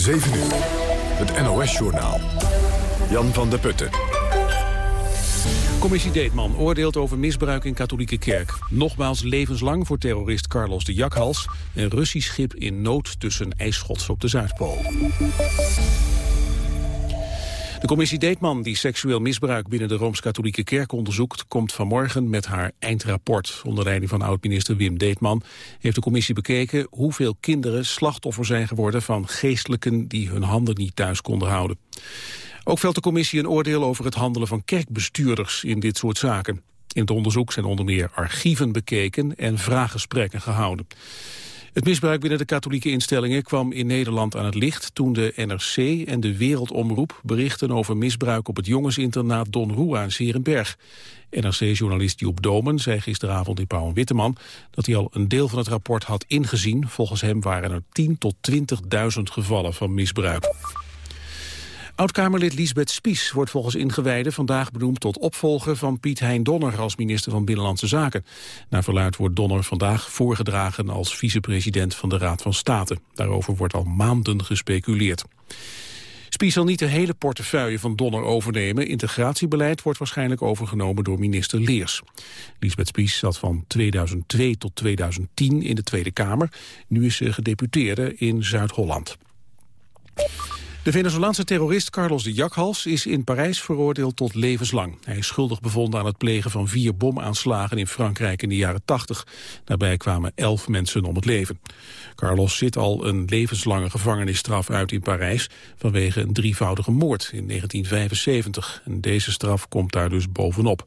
7 uur. Het NOS-journaal. Jan van der Putten. Commissie Deetman oordeelt over misbruik in katholieke kerk. Nogmaals levenslang voor terrorist Carlos de Jakhals... een Russisch schip in nood tussen ijsschots op de Zuidpool. De commissie Deetman, die seksueel misbruik binnen de Rooms-Katholieke Kerk onderzoekt, komt vanmorgen met haar eindrapport. Onder leiding van oud-minister Wim Deetman heeft de commissie bekeken hoeveel kinderen slachtoffer zijn geworden van geestelijken die hun handen niet thuis konden houden. Ook velt de commissie een oordeel over het handelen van kerkbestuurders in dit soort zaken. In het onderzoek zijn onder meer archieven bekeken en vraaggesprekken gehouden. Het misbruik binnen de katholieke instellingen kwam in Nederland aan het licht toen de NRC en de Wereldomroep berichten over misbruik op het jongensinternaat Don Rua in Serenberg. NRC-journalist Joep Domen zei gisteravond in Pauw en Witteman dat hij al een deel van het rapport had ingezien. Volgens hem waren er 10 tot 20.000 gevallen van misbruik. Oud-Kamerlid Lisbeth Spies wordt volgens ingewijden vandaag benoemd tot opvolger van Piet Hein Donner als minister van Binnenlandse Zaken. Naar verluid wordt Donner vandaag voorgedragen als vicepresident van de Raad van State. Daarover wordt al maanden gespeculeerd. Spies zal niet de hele portefeuille van Donner overnemen. Integratiebeleid wordt waarschijnlijk overgenomen door minister Leers. Lisbeth Spies zat van 2002 tot 2010 in de Tweede Kamer. Nu is ze gedeputeerde in Zuid-Holland. De Venezolaanse terrorist Carlos de Jakhals is in Parijs veroordeeld tot levenslang. Hij is schuldig bevonden aan het plegen van vier bomaanslagen in Frankrijk in de jaren 80. Daarbij kwamen elf mensen om het leven. Carlos zit al een levenslange gevangenisstraf uit in Parijs vanwege een drievoudige moord in 1975. En deze straf komt daar dus bovenop.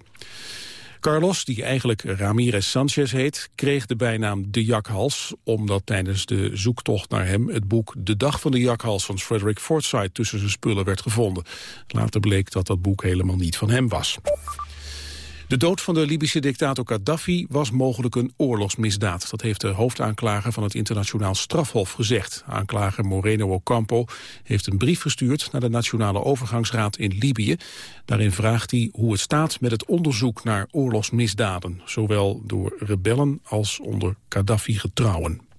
Carlos, die eigenlijk Ramirez Sanchez heet, kreeg de bijnaam de jakhals... omdat tijdens de zoektocht naar hem het boek De Dag van de Jakhals... van Frederick Forsyth tussen zijn spullen werd gevonden. Later bleek dat dat boek helemaal niet van hem was. De dood van de Libische dictator Gaddafi was mogelijk een oorlogsmisdaad. Dat heeft de hoofdaanklager van het internationaal strafhof gezegd. Aanklager Moreno Ocampo heeft een brief gestuurd naar de Nationale Overgangsraad in Libië. Daarin vraagt hij hoe het staat met het onderzoek naar oorlogsmisdaden. Zowel door rebellen als onder Gaddafi-getrouwen.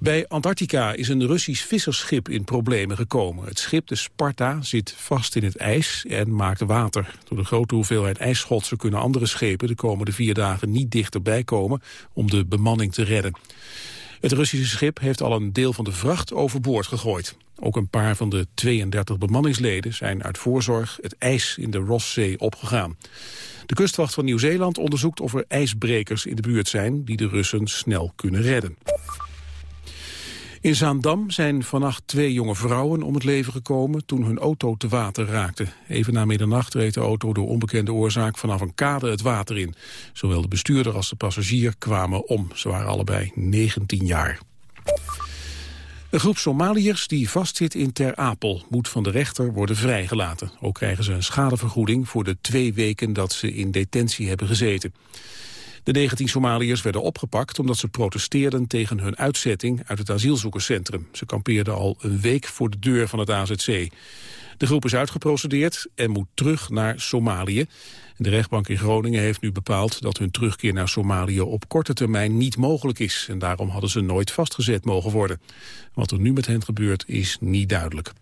Bij Antarctica is een Russisch vissersschip in problemen gekomen. Het schip, de Sparta, zit vast in het ijs en maakt water. Door de grote hoeveelheid ijsschotsen kunnen andere schepen de komende vier dagen niet dichterbij komen om de bemanning te redden. Het Russische schip heeft al een deel van de vracht overboord gegooid. Ook een paar van de 32 bemanningsleden zijn uit voorzorg het ijs in de Rosszee opgegaan. De kustwacht van Nieuw-Zeeland onderzoekt of er ijsbrekers in de buurt zijn die de Russen snel kunnen redden. In Zaandam zijn vannacht twee jonge vrouwen om het leven gekomen toen hun auto te water raakte. Even na middernacht reed de auto door onbekende oorzaak vanaf een kade het water in. Zowel de bestuurder als de passagier kwamen om. Ze waren allebei 19 jaar. Een groep Somaliërs die vastzit in Ter Apel moet van de rechter worden vrijgelaten. Ook krijgen ze een schadevergoeding voor de twee weken dat ze in detentie hebben gezeten. De 19 Somaliërs werden opgepakt omdat ze protesteerden tegen hun uitzetting uit het asielzoekerscentrum. Ze kampeerden al een week voor de deur van het AZC. De groep is uitgeprocedeerd en moet terug naar Somalië. De rechtbank in Groningen heeft nu bepaald dat hun terugkeer naar Somalië op korte termijn niet mogelijk is. En daarom hadden ze nooit vastgezet mogen worden. Wat er nu met hen gebeurt is niet duidelijk.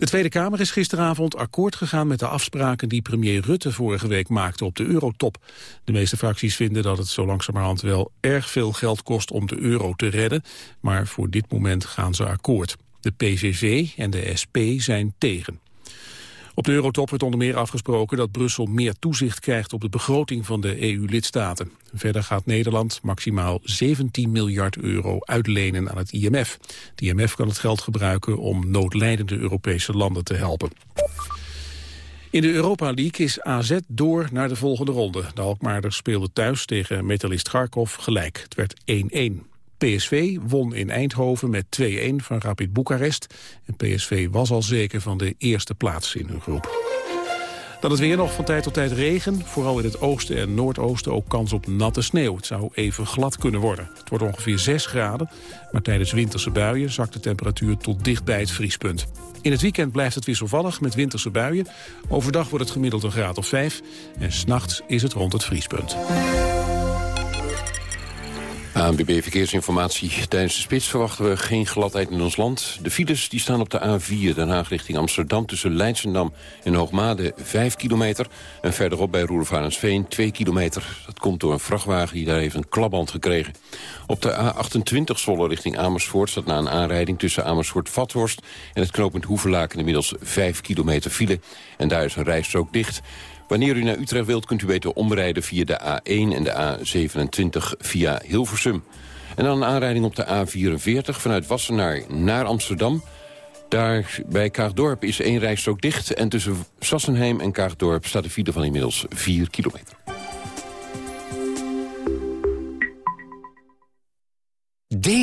De Tweede Kamer is gisteravond akkoord gegaan met de afspraken die premier Rutte vorige week maakte op de eurotop. De meeste fracties vinden dat het zo langzamerhand wel erg veel geld kost om de euro te redden, maar voor dit moment gaan ze akkoord. De PVV en de SP zijn tegen. Op de Eurotop werd onder meer afgesproken dat Brussel meer toezicht krijgt op de begroting van de EU-lidstaten. Verder gaat Nederland maximaal 17 miljard euro uitlenen aan het IMF. Het IMF kan het geld gebruiken om noodlijdende Europese landen te helpen. In de Europa League is AZ door naar de volgende ronde. De Alkmaarders speelden thuis tegen metalist Kharkov gelijk. Het werd 1-1. PSV won in Eindhoven met 2-1 van Rapid Boekarest. En PSV was al zeker van de eerste plaats in hun groep. Dan het weer nog van tijd tot tijd regen. Vooral in het oosten en noordoosten ook kans op natte sneeuw. Het zou even glad kunnen worden. Het wordt ongeveer 6 graden. Maar tijdens winterse buien zakt de temperatuur tot dicht bij het vriespunt. In het weekend blijft het wisselvallig met winterse buien. Overdag wordt het gemiddeld een graad of 5. En s'nachts is het rond het vriespunt. ANWB Verkeersinformatie. Tijdens de spits verwachten we geen gladheid in ons land. De files die staan op de A4 Den Haag richting Amsterdam... tussen Leidsendam en Hoogmade 5 kilometer. En verderop bij Roervarensveen 2 kilometer. Dat komt door een vrachtwagen die daar heeft een klapband gekregen. Op de A28 Zwolle richting Amersfoort... staat na een aanrijding tussen Amersfoort-Vathorst... en het knooppunt Hoevelaken inmiddels 5 kilometer file. En daar is een rijstrook dicht... Wanneer u naar Utrecht wilt, kunt u beter omrijden via de A1 en de A27 via Hilversum. En dan een aanrijding op de A44 vanuit Wassenaar naar Amsterdam. Daar bij Kaagdorp is één rijstrook dicht... en tussen Sassenheim en Kaagdorp staat de file van inmiddels 4 kilometer.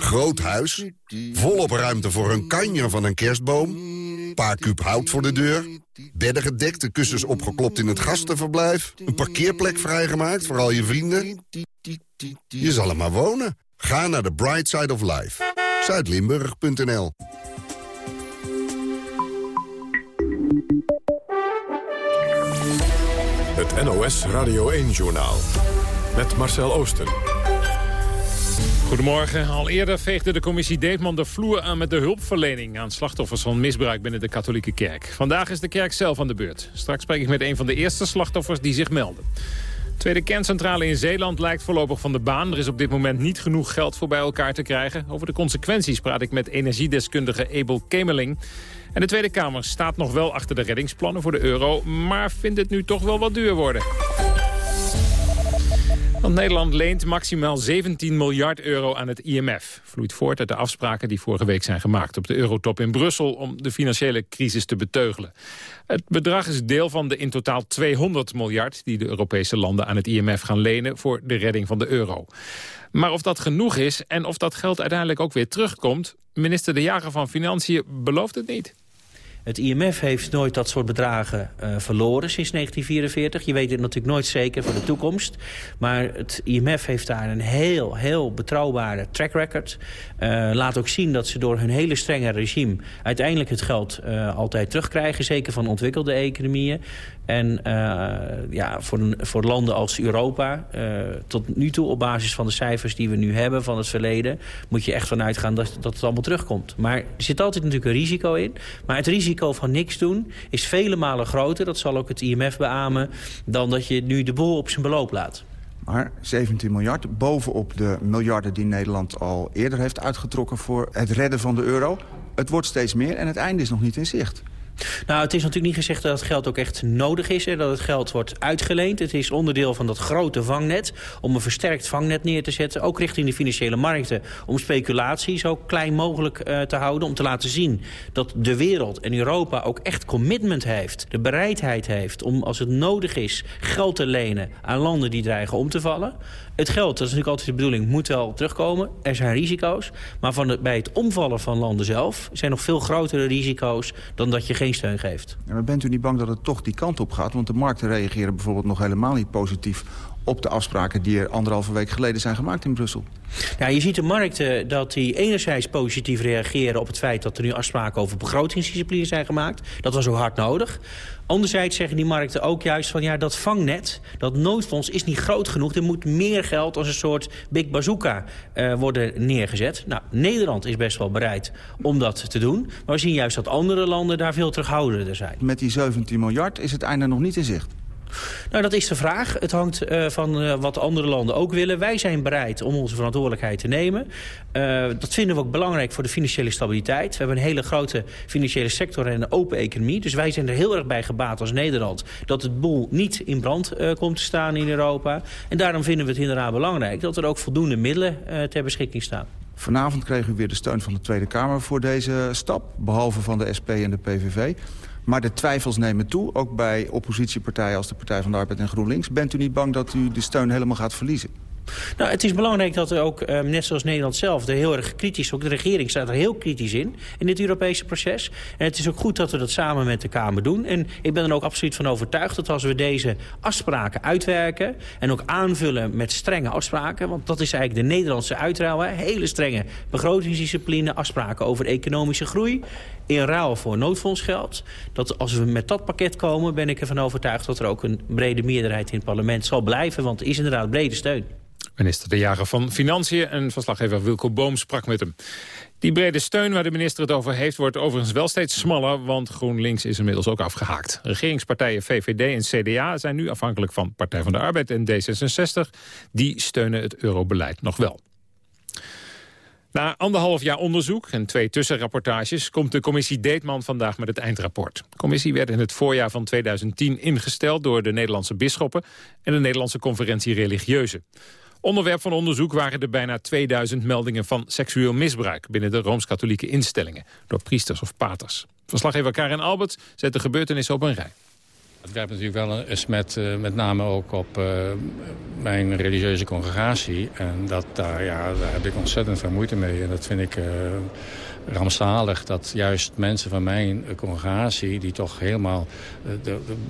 Groot huis, volop ruimte voor een kanjer van een kerstboom... paar kuub hout voor de deur, bedden gedekt, de kussens opgeklopt in het gastenverblijf... een parkeerplek vrijgemaakt voor al je vrienden. Je zal er maar wonen. Ga naar de Bright Side of Life. Zuidlimburg.nl Het NOS Radio 1-journaal. Met Marcel Oosten. Goedemorgen. Al eerder veegde de commissie Deetman de vloer aan met de hulpverlening aan slachtoffers van misbruik binnen de katholieke kerk. Vandaag is de kerk zelf aan de beurt. Straks spreek ik met een van de eerste slachtoffers die zich melden. Tweede kerncentrale in Zeeland lijkt voorlopig van de baan. Er is op dit moment niet genoeg geld voor bij elkaar te krijgen. Over de consequenties praat ik met energiedeskundige Abel Kemeling. En de Tweede Kamer staat nog wel achter de reddingsplannen voor de euro... maar vindt het nu toch wel wat duur worden. Want Nederland leent maximaal 17 miljard euro aan het IMF. Vloeit voort uit de afspraken die vorige week zijn gemaakt op de eurotop in Brussel... om de financiële crisis te beteugelen. Het bedrag is deel van de in totaal 200 miljard... die de Europese landen aan het IMF gaan lenen voor de redding van de euro. Maar of dat genoeg is en of dat geld uiteindelijk ook weer terugkomt... minister De Jager van Financiën belooft het niet. Het IMF heeft nooit dat soort bedragen uh, verloren sinds 1944. Je weet het natuurlijk nooit zeker voor de toekomst. Maar het IMF heeft daar een heel, heel betrouwbare track record. Uh, laat ook zien dat ze door hun hele strenge regime... uiteindelijk het geld uh, altijd terugkrijgen. Zeker van ontwikkelde economieën. En ja, voor, voor landen als Europa... tot nu toe op basis van de cijfers die we nu hebben van het verleden... moet je echt vanuit gaan dat, dat het allemaal terugkomt. Maar er zit altijd natuurlijk een risico in. Maar het risico van niks doen is vele malen groter... dat zal ook het IMF beamen... dan dat je nu de boel op zijn beloop laat. Maar 17 miljard bovenop de miljarden die Nederland al eerder heeft uitgetrokken... voor het redden van de euro. Het wordt steeds meer en het einde is nog niet in zicht. Nou, het is natuurlijk niet gezegd dat het geld ook echt nodig is. Hè, dat het geld wordt uitgeleend. Het is onderdeel van dat grote vangnet. Om een versterkt vangnet neer te zetten. Ook richting de financiële markten. Om speculatie zo klein mogelijk uh, te houden. Om te laten zien dat de wereld en Europa ook echt commitment heeft. De bereidheid heeft om als het nodig is geld te lenen aan landen die dreigen om te vallen. Het geld, dat is natuurlijk altijd de bedoeling, moet wel terugkomen. Er zijn risico's. Maar van bij het omvallen van landen zelf zijn nog veel grotere risico's dan dat je steun geeft. Maar bent u niet bang dat het toch die kant op gaat? Want de markten reageren bijvoorbeeld nog helemaal niet positief op de afspraken die er anderhalve week geleden zijn gemaakt in Brussel. Ja, je ziet de markten dat die enerzijds positief reageren op het feit dat er nu afspraken over begrotingsdiscipline zijn gemaakt. Dat was ook hard nodig. Anderzijds zeggen die markten ook juist van ja, dat vangnet, dat noodfonds is niet groot genoeg. Er moet meer geld als een soort big bazooka uh, worden neergezet. Nou, Nederland is best wel bereid om dat te doen. Maar we zien juist dat andere landen daar veel terughoudender zijn. Met die 17 miljard is het einde nog niet in zicht. Nou, dat is de vraag. Het hangt uh, van uh, wat andere landen ook willen. Wij zijn bereid om onze verantwoordelijkheid te nemen. Uh, dat vinden we ook belangrijk voor de financiële stabiliteit. We hebben een hele grote financiële sector en een open economie. Dus wij zijn er heel erg bij gebaat als Nederland... dat het boel niet in brand komt te staan in Europa. En daarom vinden we het inderdaad belangrijk... dat er ook voldoende middelen ter beschikking staan. Vanavond kregen we weer de steun van de Tweede Kamer voor deze stap. Behalve van de SP en de PVV. Maar de twijfels nemen toe, ook bij oppositiepartijen als de Partij van de Arbeid en GroenLinks. Bent u niet bang dat u de steun helemaal gaat verliezen? Nou, het is belangrijk dat er ook, um, net zoals Nederland zelf... er heel erg kritisch, ook de regering staat er heel kritisch in... in dit Europese proces. En het is ook goed dat we dat samen met de Kamer doen. En ik ben er ook absoluut van overtuigd dat als we deze afspraken uitwerken... en ook aanvullen met strenge afspraken... want dat is eigenlijk de Nederlandse uitruil... Hele strenge begrotingsdiscipline, afspraken over economische groei... in ruil voor noodfondsgeld. Dat als we met dat pakket komen, ben ik ervan overtuigd... dat er ook een brede meerderheid in het parlement zal blijven... want er is inderdaad brede steun. Minister De Jager van Financiën en verslaggever Wilco Boom sprak met hem. Die brede steun waar de minister het over heeft wordt overigens wel steeds smaller... want GroenLinks is inmiddels ook afgehaakt. Regeringspartijen VVD en CDA zijn nu afhankelijk van Partij van de Arbeid en D66. Die steunen het eurobeleid nog wel. Na anderhalf jaar onderzoek en twee tussenrapportages... komt de commissie Deetman vandaag met het eindrapport. De commissie werd in het voorjaar van 2010 ingesteld... door de Nederlandse bisschoppen en de Nederlandse Conferentie Religieuzen. Onderwerp van onderzoek waren de bijna 2000 meldingen van seksueel misbruik... binnen de Rooms-Katholieke instellingen, door priesters of paters. Verslaggever Karin Albert zet de gebeurtenissen op een rij. Het werpt natuurlijk wel eens met, uh, met name ook op uh, mijn religieuze congregatie. En dat, daar, ja, daar heb ik ontzettend veel moeite mee. En dat vind ik uh, rampzalig dat juist mensen van mijn congregatie... die toch helemaal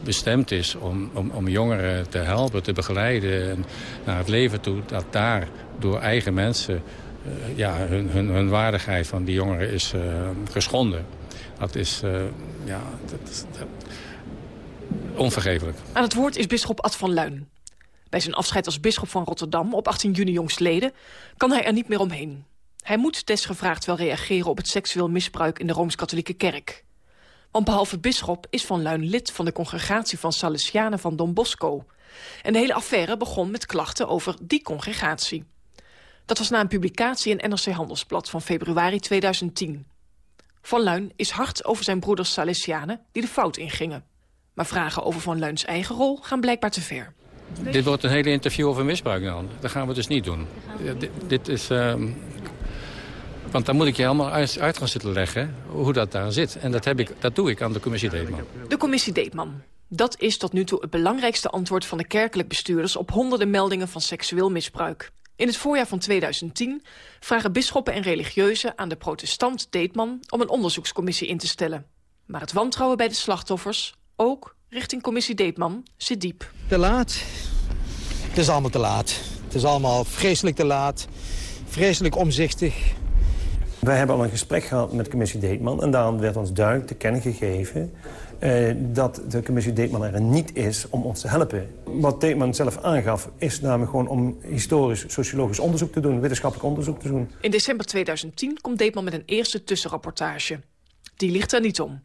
bestemd is om, om, om jongeren te helpen, te begeleiden... En naar het leven toe, dat daar door eigen mensen... ja, hun, hun, hun waardigheid van die jongeren is geschonden. Dat is... ja, dat, dat onvergeeflijk. Aan het woord is bisschop Ad van Luin. Bij zijn afscheid als bisschop van Rotterdam op 18 juni jongstleden... kan hij er niet meer omheen. Hij moet desgevraagd wel reageren op het seksueel misbruik in de Rooms-Katholieke Kerk. Want behalve bisschop is Van Luin lid van de congregatie van Salesianen van Don Bosco. En de hele affaire begon met klachten over die congregatie. Dat was na een publicatie in NRC Handelsblad van februari 2010. Van Luin is hard over zijn broeders Salesianen die de fout ingingen. Maar vragen over Van Luins eigen rol gaan blijkbaar te ver. Dit wordt een hele interview over misbruik dan. Dat gaan we dus niet doen. Dit, dit, is... Uh, want dan moet ik je helemaal uit, uit, gaan zitten leggen hoe dat daar zit. En dat, heb ik, dat doe ik aan de commissie Deetman. De commissie Deetman. Dat is tot nu toe het belangrijkste antwoord van de kerkelijk bestuurders... op honderden meldingen van seksueel misbruik. In het voorjaar van 2010 vragen bisschoppen en religieuzen aan de protestant Deetman... om een onderzoekscommissie in te stellen. Maar het wantrouwen bij de slachtoffers ook richting commissie Deetman, zit diep. Te laat. Het is allemaal te laat. Het is allemaal vreselijk te laat. Vreselijk omzichtig. Wij hebben al een gesprek gehad met commissie Deetman... en daarom werd ons duidelijk te kennen gegeven... Eh, dat de commissie Deetman er niet is om ons te helpen. Wat Deetman zelf aangaf is namelijk gewoon om historisch, sociologisch onderzoek te doen... wetenschappelijk onderzoek te doen. In december 2010 komt Deetman met een eerste tussenrapportage. Die ligt er niet om.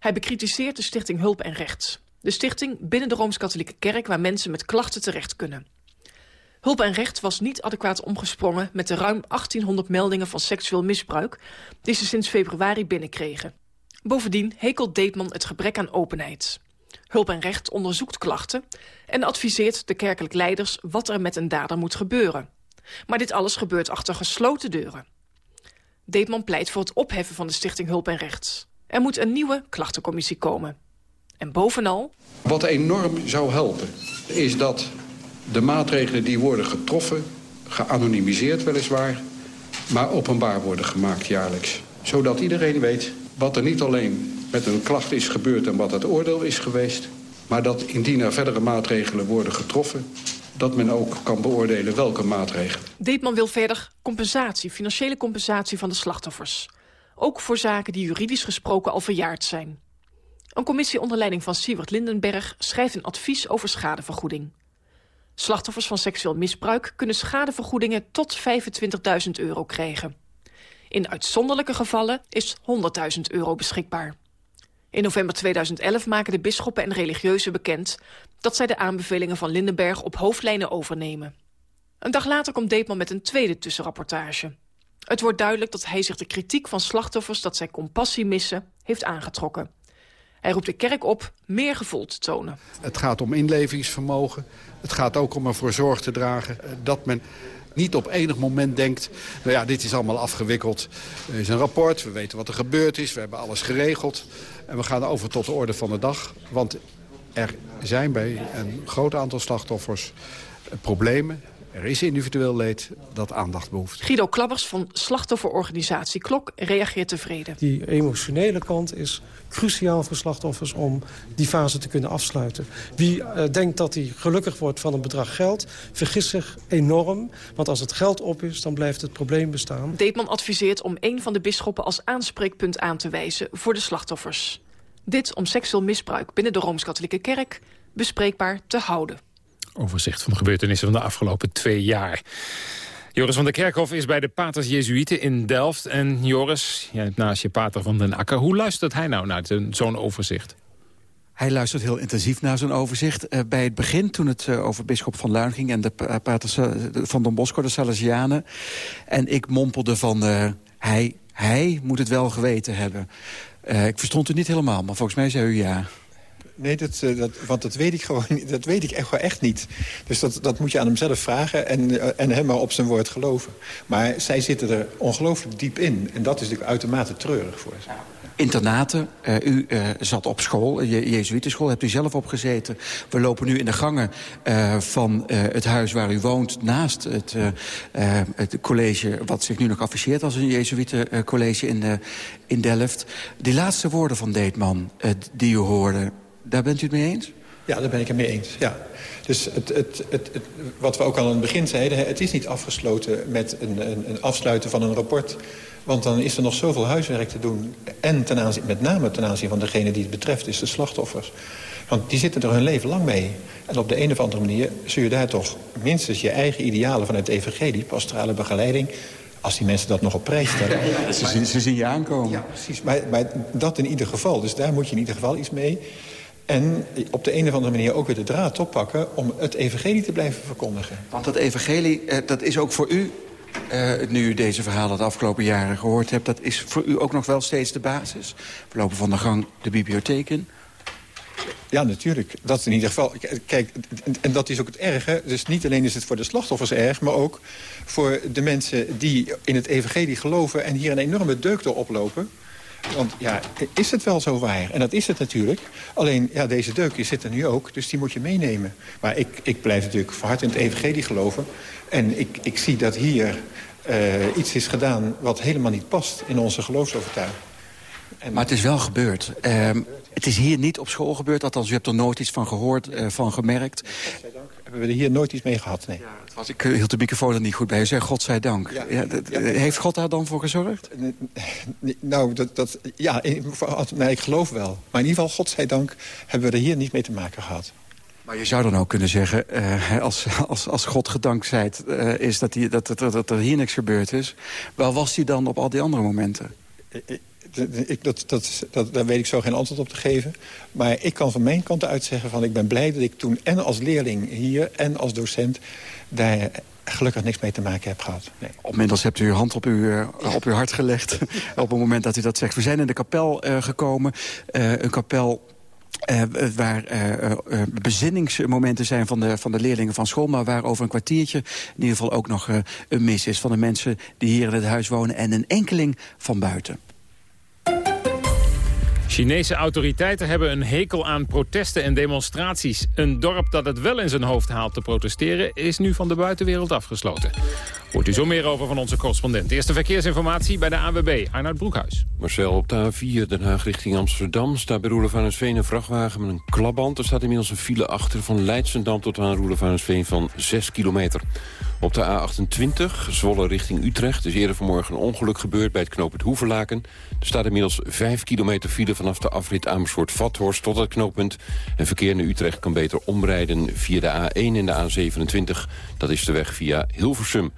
Hij bekritiseert de stichting Hulp en Rechts. De stichting binnen de Rooms-Katholieke Kerk waar mensen met klachten terecht kunnen. Hulp en Recht was niet adequaat omgesprongen met de ruim 1800 meldingen van seksueel misbruik die ze sinds februari binnenkregen. Bovendien hekelt Deetman het gebrek aan openheid. Hulp en Recht onderzoekt klachten en adviseert de kerkelijk leiders wat er met een dader moet gebeuren. Maar dit alles gebeurt achter gesloten deuren. Deetman pleit voor het opheffen van de stichting Hulp en Rechts. Er moet een nieuwe klachtencommissie komen. En bovenal... Wat enorm zou helpen, is dat de maatregelen die worden getroffen... geanonimiseerd weliswaar, maar openbaar worden gemaakt jaarlijks. Zodat iedereen weet wat er niet alleen met een klacht is gebeurd... en wat het oordeel is geweest... maar dat indien er verdere maatregelen worden getroffen... dat men ook kan beoordelen welke maatregelen. Deetman wil verder compensatie, financiële compensatie van de slachtoffers. Ook voor zaken die juridisch gesproken al verjaard zijn. Een commissie onder leiding van Siewert Lindenberg schrijft een advies over schadevergoeding. Slachtoffers van seksueel misbruik kunnen schadevergoedingen tot 25.000 euro krijgen. In uitzonderlijke gevallen is 100.000 euro beschikbaar. In november 2011 maken de bisschoppen en religieuzen bekend... dat zij de aanbevelingen van Lindenberg op hoofdlijnen overnemen. Een dag later komt Deepman met een tweede tussenrapportage. Het wordt duidelijk dat hij zich de kritiek van slachtoffers... dat zij compassie missen, heeft aangetrokken. Hij roept de kerk op meer gevoel te tonen. Het gaat om inlevingsvermogen. Het gaat ook om ervoor zorg te dragen eh, dat men niet op enig moment denkt... nou ja, dit is allemaal afgewikkeld. Er is een rapport, we weten wat er gebeurd is, we hebben alles geregeld. En we gaan over tot de orde van de dag. Want er zijn bij een groot aantal slachtoffers problemen er is individueel leed dat aandacht behoeft. Guido Klabbers van slachtofferorganisatie Klok reageert tevreden. Die emotionele kant is cruciaal voor slachtoffers om die fase te kunnen afsluiten. Wie uh, denkt dat hij gelukkig wordt van een bedrag geld, vergist zich enorm. Want als het geld op is, dan blijft het probleem bestaan. Deetman adviseert om een van de bisschoppen als aanspreekpunt aan te wijzen voor de slachtoffers. Dit om seksueel misbruik binnen de Rooms-Katholieke Kerk bespreekbaar te houden overzicht van de gebeurtenissen van de afgelopen twee jaar. Joris van der Kerkhof is bij de Paters Jezuïeten in Delft. En Joris, naast je pater van den Akker. Hoe luistert hij nou naar zo'n overzicht? Hij luistert heel intensief naar zo'n overzicht. Uh, bij het begin, toen het uh, over bischop van Luin ging... en de paters van Don Bosco, de Salesianen... en ik mompelde van, hij, hij moet het wel geweten hebben. ik verstond het niet helemaal, maar volgens mij zei u ja. Nee, dat, eh, dat, want dat weet ik gewoon. Dat weet ik echt, echt niet. Dus dat, dat moet je aan hem zelf vragen en, eh, en hem maar op zijn woord geloven. Maar zij zitten er ongelooflijk diep in. En dat is natuurlijk uitermate treurig voor ze. Internaten, uh, u zat op school, je Jezuïtenschool, hebt u zelf opgezeten. We lopen nu in de gangen van het huis waar u woont... naast het, het college wat zich nu nog afficheert als een Jezuïtencollege in, in Delft. Die laatste woorden van Deetman die u hoorde, daar bent u het mee eens? Ja, daar ben ik het mee eens, ja. Dus het, het, het, wat we ook al aan het begin zeiden... het is niet afgesloten met een, een, een, afsluiten van een rapport. Want dan is er nog zoveel huiswerk te doen. En ten aanzien, met name ten aanzien van degene die het betreft, is de slachtoffers. Want die zitten er hun leven lang mee. En op de een of andere manier zul je daar toch minstens je eigen idealen... vanuit de evangelie, pastorale begeleiding als die mensen dat nog op prijs stellen. ze, zien, ze zien je aankomen. Ja, precies. Maar, maar dat in ieder geval. Dus daar moet je in ieder geval iets mee. En op de een of andere manier ook weer de draad oppakken... om het evangelie te blijven verkondigen. Want dat evangelie, eh, dat is ook voor u... Uh, nu u deze verhalen de afgelopen jaren gehoord hebt... dat is voor u ook nog wel steeds de basis. We lopen van de gang de bibliotheek in. Ja, natuurlijk. Dat in ieder geval. Kijk, en dat is ook het erge. Dus niet alleen is het voor de slachtoffers erg... maar ook voor de mensen die in het evangelie geloven... en hier een enorme deuk door oplopen... Want ja, is het wel zo waar? En dat is het natuurlijk. Alleen, ja, deze deuk zit er nu ook, dus die moet je meenemen. Maar ik, ik blijf natuurlijk hard in het evangelie geloven. En ik, ik zie dat hier uh, iets is gedaan wat helemaal niet past in onze geloofsovertuiging. En... Maar het is wel gebeurd. Uh, het is hier niet op school gebeurd, althans u hebt er nooit iets van gehoord, uh, van gemerkt. Hebben we er hier nooit iets mee gehad, nee. Ja, was, ik hield de microfoon er niet goed bij. U zei godzijdank. Ja, ja, ja, heeft God daar dan voor gezorgd? Nou, dat, dat, ja, nee, ik geloof wel. Maar in ieder geval, godzijdank, hebben we er hier niet mee te maken gehad. Maar je zou dan ook kunnen zeggen, uh, als, als, als God gedankt zijt, uh, is dat, die, dat, dat, dat er hier niks gebeurd is. Waar was hij dan op al die andere momenten? Ik, dat, dat, dat, daar weet ik zo geen antwoord op te geven. Maar ik kan van mijn kant uit zeggen van ik ben blij dat ik toen en als leerling hier en als docent daar gelukkig niks mee te maken heb gehad. Nee. Inmiddels hebt u uw hand op uw, uh, op uw hart gelegd op het moment dat u dat zegt. We zijn in de kapel uh, gekomen. Uh, een kapel uh, waar uh, bezinningsmomenten zijn van de, van de leerlingen van school... maar waar over een kwartiertje in ieder geval ook nog een mis is... van de mensen die hier in het huis wonen en een enkeling van buiten. Chinese autoriteiten hebben een hekel aan protesten en demonstraties. Een dorp dat het wel in zijn hoofd haalt te protesteren... is nu van de buitenwereld afgesloten. Hoort u zo meer over van onze correspondent. Eerste verkeersinformatie bij de AWB, Arnoud Broekhuis. Marcel, op de A4 Den Haag richting Amsterdam... staat bij Roelevarensveen een vrachtwagen met een klapband. Er staat inmiddels een file achter van Leidsendam tot aan Roelevarensveen van 6 kilometer. Op de A28, Zwolle richting Utrecht, is eerder vanmorgen een ongeluk gebeurd bij het knooppunt Hoeverlaken. Er staat inmiddels 5 kilometer file vanaf de afrit Amersfoort-Vathorst tot het knooppunt. En verkeer naar Utrecht kan beter omrijden via de A1 en de A27. Dat is de weg via Hilversum.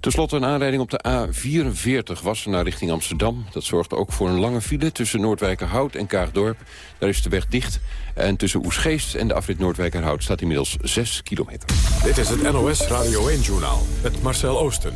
Ten slotte een aanrijding op de A44 Wassenaar richting Amsterdam. Dat zorgt ook voor een lange file tussen Noordwijkerhout en Kaagdorp. Daar is de weg dicht. En tussen Oesgeest en de afrit Noordwijkerhout staat inmiddels 6 kilometer. Dit is het NOS Radio 1-journaal met Marcel Oosten.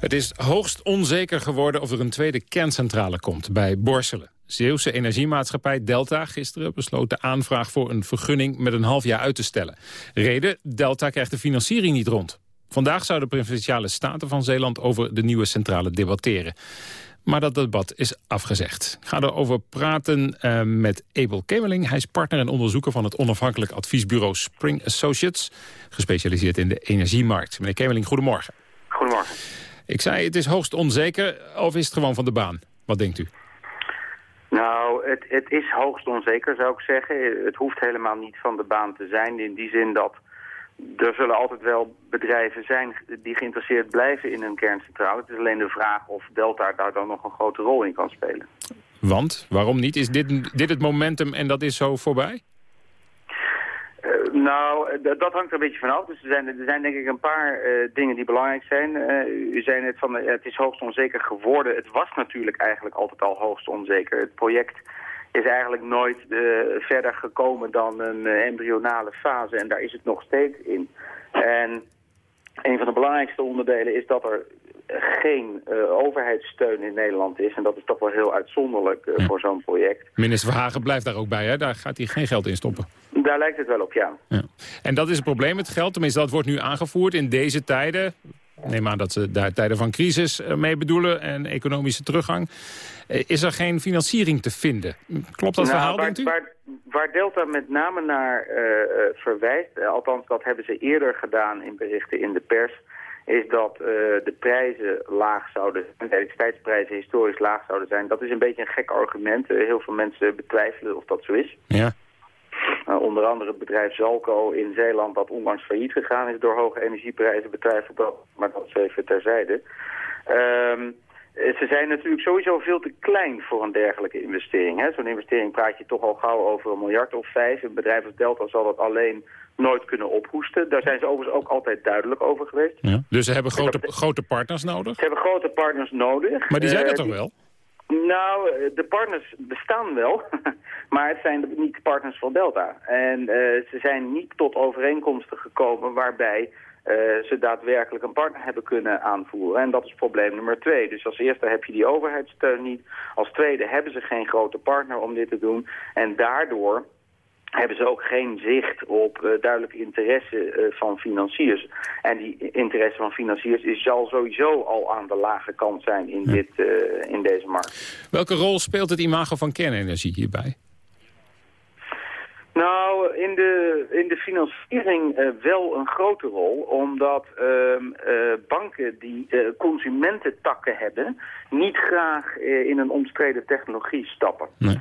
Het is hoogst onzeker geworden of er een tweede kerncentrale komt bij Borselen. Zeeuwse energiemaatschappij Delta gisteren besloot de aanvraag voor een vergunning met een half jaar uit te stellen. Reden, Delta krijgt de financiering niet rond. Vandaag zouden de provinciale staten van Zeeland over de nieuwe centrale debatteren. Maar dat debat is afgezegd. Ik ga erover praten uh, met Abel Kemeling. Hij is partner en onderzoeker van het onafhankelijk adviesbureau Spring Associates. Gespecialiseerd in de energiemarkt. Meneer Kemeling, goedemorgen. Goedemorgen. Ik zei, het is hoogst onzeker of is het gewoon van de baan? Wat denkt u? Nou, het, het is hoogst onzeker zou ik zeggen. Het hoeft helemaal niet van de baan te zijn. In die zin dat er zullen altijd wel bedrijven zijn die geïnteresseerd blijven in een kerncentrale. Het is alleen de vraag of Delta daar dan nog een grote rol in kan spelen. Want? Waarom niet? Is dit, dit het momentum en dat is zo voorbij? Uh, nou, dat hangt er een beetje vanaf. Dus er zijn, er zijn denk ik een paar uh, dingen die belangrijk zijn. Uh, u zei net van het is hoogst onzeker geworden. Het was natuurlijk eigenlijk altijd al hoogst onzeker. Het project is eigenlijk nooit uh, verder gekomen dan een uh, embryonale fase. En daar is het nog steeds in. En een van de belangrijkste onderdelen is dat er geen uh, overheidssteun in Nederland is. En dat is toch wel heel uitzonderlijk ja. voor zo'n project. Minister Verhagen blijft daar ook bij, hè? Daar gaat hij geen geld in stoppen. Daar lijkt het wel op, ja. ja. En dat is het probleem met geld. Tenminste, dat wordt nu aangevoerd in deze tijden. Neem aan dat ze daar tijden van crisis mee bedoelen en economische teruggang. Is er geen financiering te vinden? Klopt dat nou, verhaal, waar, denkt u? Waar, waar, Delta met name naar uh, verwijst, althans dat hebben ze eerder gedaan in berichten in de pers, is dat uh, de prijzen laag zouden zijn, de elektriciteitsprijzen historisch laag zouden zijn. Dat is een beetje een gek argument. heel veel mensen betwijfelen of dat zo is. Ja. Uh, onder andere het bedrijf Zalco in Zeeland dat onlangs failliet gegaan is door hoge energieprijzen dat, maar dat is even terzijde. Um, ze zijn natuurlijk sowieso veel te klein voor een dergelijke investering. Zo'n investering praat je toch al gauw over een miljard of vijf. Een bedrijf als Delta zal dat alleen nooit kunnen ophoesten. Daar zijn ze overigens ook altijd duidelijk over geweest. Ja. Dus ze hebben grote, grote partners nodig? Ze hebben grote partners nodig. Maar die zijn uh, er toch wel? Nou, de partners bestaan wel, maar het zijn niet de partners van Delta. En uh, ze zijn niet tot overeenkomsten gekomen waarbij uh, ze daadwerkelijk een partner hebben kunnen aanvoeren. En dat is probleem nummer twee. Dus als eerste heb je die overheidssteun niet. Als tweede hebben ze geen grote partner om dit te doen. En daardoor hebben ze ook geen zicht op uh, duidelijk interesse uh, van financiers. En die interesse van financiers is, zal sowieso al aan de lage kant zijn in, ja. dit, uh, in deze markt. Welke rol speelt het imago van kernenergie hierbij? Nou, in de, in de financiering uh, wel een grote rol, omdat uh, uh, banken die consumententakken hebben, niet graag in een omstreden technologie stappen. Nee.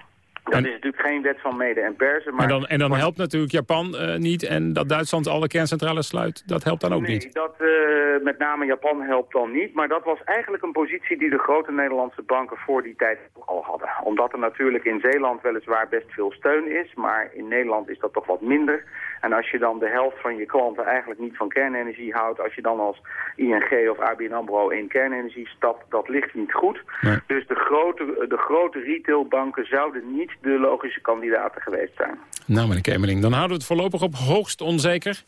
Dat en, is natuurlijk geen wet van mede en persen. Maar en dan, en dan helpt natuurlijk Japan uh, niet en dat Duitsland alle kerncentrales sluit, dat helpt dan ook nee, niet? dat uh, met name Japan helpt dan niet. Maar dat was eigenlijk een positie die de grote Nederlandse banken voor die tijd al hadden. Omdat er natuurlijk in Zeeland weliswaar best veel steun is, maar in Nederland is dat toch wat minder. En als je dan de helft van je klanten eigenlijk niet van kernenergie houdt, als je dan als ING of ABN AMRO in kernenergie stapt, dat ligt niet goed. Nee. Dus de grote, de grote retailbanken zouden niet de logische kandidaten geweest zijn. Nou, meneer Kemeling, dan houden we het voorlopig op hoogst onzeker.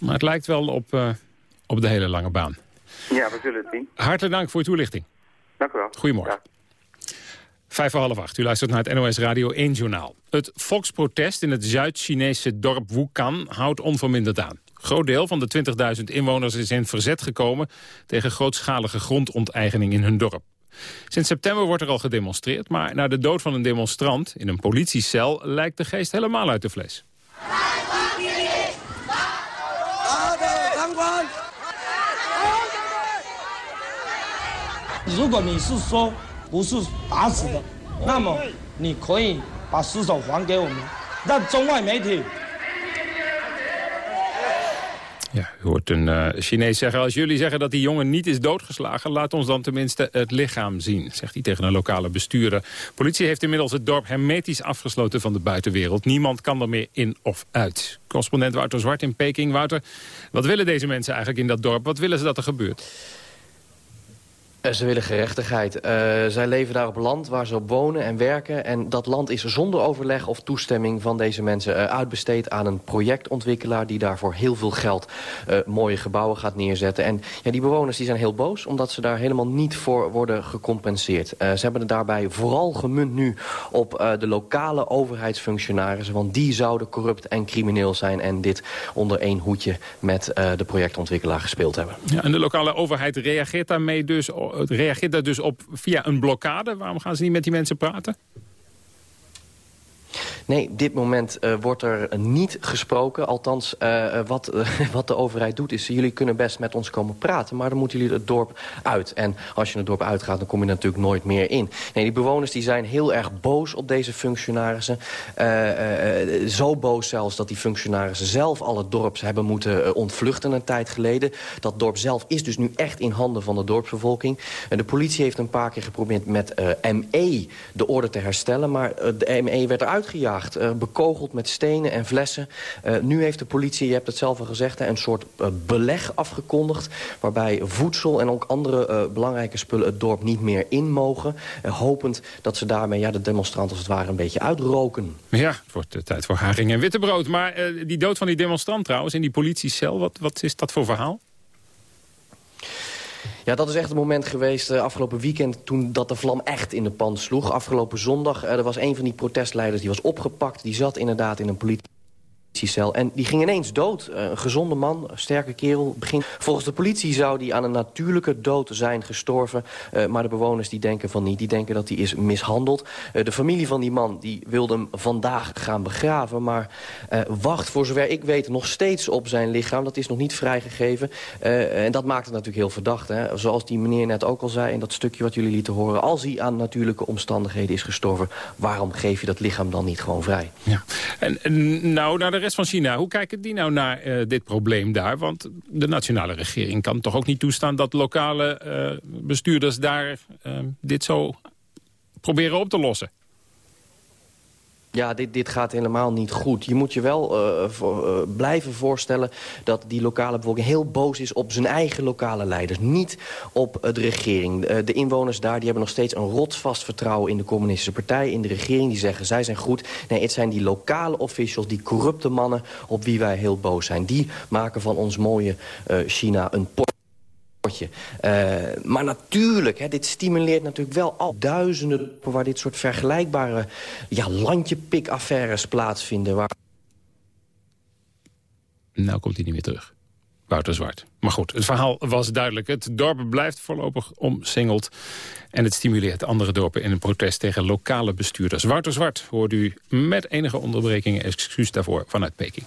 Maar het lijkt wel op, uh, op de hele lange baan. Ja, we zullen het zien. Hartelijk dank voor uw toelichting. Dank u wel. Goedemorgen. Ja. Vijf voor half acht. U luistert naar het NOS Radio 1 Journaal. Het volksprotest in het Zuid-Chinese dorp Wukan houdt onverminderd aan. Groot deel van de 20.000 inwoners is in verzet gekomen... tegen grootschalige grondonteigening in hun dorp. Sinds september wordt er al gedemonstreerd... maar na de dood van een demonstrant in een politiecel... lijkt de geest helemaal uit de fles. Ja, u hoort een uh, Chinees zeggen... als jullie zeggen dat die jongen niet is doodgeslagen... laat ons dan tenminste het lichaam zien, zegt hij tegen een lokale bestuurder. Politie heeft inmiddels het dorp hermetisch afgesloten van de buitenwereld. Niemand kan er meer in of uit. Correspondent Wouter Zwart in Peking. Wouter, wat willen deze mensen eigenlijk in dat dorp? Wat willen ze dat er gebeurt? Eh, ze willen gerechtigheid. Uh, zij leven daar op land waar ze op wonen en werken. En dat land is zonder overleg of toestemming van deze mensen uh, uitbesteed aan een projectontwikkelaar die daarvoor heel veel geld mooie gebouwen gaat neerzetten. En ja, die bewoners die zijn heel boos omdat ze daar helemaal niet voor worden gecompenseerd. ze hebben het daarbij vooral gemunt nu op de lokale overheidsfunctionarissen. Want die zouden corrupt en crimineel zijn en dit onder één hoedje met de projectontwikkelaar gespeeld hebben. Ja, en de lokale overheid reageert daarmee dus het reageert daar dus op via een blokkade. Waarom gaan ze niet met die mensen praten? Nee, dit moment uh, wordt er niet gesproken. Althans, uh, wat, wat de overheid doet is... jullie kunnen best met ons komen praten... maar dan moeten jullie het dorp uit. En als je het dorp uitgaat, dan kom je natuurlijk nooit meer in. Nee, die bewoners die zijn heel erg boos op deze functionarissen. zo boos zelfs dat die functionarissen zelf al het dorp hebben moeten ontvluchten een tijd geleden. Dat dorp zelf is dus nu echt in handen van de dorpsbevolking. de politie heeft een paar keer geprobeerd met ME de orde te herstellen... maar de ME werd eruit Uh, bekogeld met stenen en flessen. Uh, nu heeft de politie, je hebt het zelf al gezegd... een soort uh, beleg afgekondigd... waarbij voedsel en ook andere belangrijke spullen het dorp niet meer in mogen. hopend dat ze daarmee ja, de demonstranten als het ware een beetje uitroken. Ja, het wordt de tijd voor haring en wittebrood. Maar die dood van die demonstrant trouwens in die politiecel... wat, wat is dat voor verhaal? Ja, dat is echt het moment geweest uh, afgelopen weekend... toen dat de vlam echt in de pan sloeg. Afgelopen zondag, uh, er was een van die protestleiders... die was opgepakt, die zat inderdaad in een politie en die ging ineens dood. Eh, een gezonde man, een sterke kerel. Begin... Volgens de politie zou die aan een natuurlijke dood zijn gestorven. Uh, maar de bewoners die denken van niet. Die denken dat hij is mishandeld. Uh, de familie van die man die wilde hem vandaag gaan begraven. Maar wacht voor zover ik weet nog steeds op zijn lichaam. Dat is nog niet vrijgegeven. en dat maakt het natuurlijk heel verdacht. Hè? Zoals die meneer net ook al zei in dat stukje wat jullie lieten horen. Als hij aan natuurlijke omstandigheden is gestorven. Waarom geef je dat lichaam dan niet gewoon vrij? Ja. En, nou, naar rest van China, hoe kijken die nou naar uh, dit probleem daar? Want de nationale regering kan toch ook niet toestaan... dat lokale uh, bestuurders daar dit zo proberen op te lossen? Ja, dit, dit gaat helemaal niet goed. Je moet je wel voor, uh, blijven voorstellen dat die lokale bevolking heel boos is op zijn eigen lokale leiders. Niet op uh, de regering. de inwoners daar die hebben nog steeds een rotsvast vertrouwen in de communistische partij, in de regering. Die zeggen, zij zijn goed. Nee, het zijn die lokale officials, die corrupte mannen op wie wij heel boos zijn. Die maken van ons mooie China een uh, maar natuurlijk, hè, dit stimuleert natuurlijk wel al duizenden... waar dit soort vergelijkbare landje-pik-affaires plaatsvinden. Waar... Nou komt hij niet meer terug. Wouter Zwart. Maar goed, het verhaal was duidelijk. Het dorp blijft voorlopig omsingeld. En het stimuleert andere dorpen in een protest tegen lokale bestuurders. Wouter Zwart hoort u met enige onderbrekingen excuus daarvoor vanuit Peking.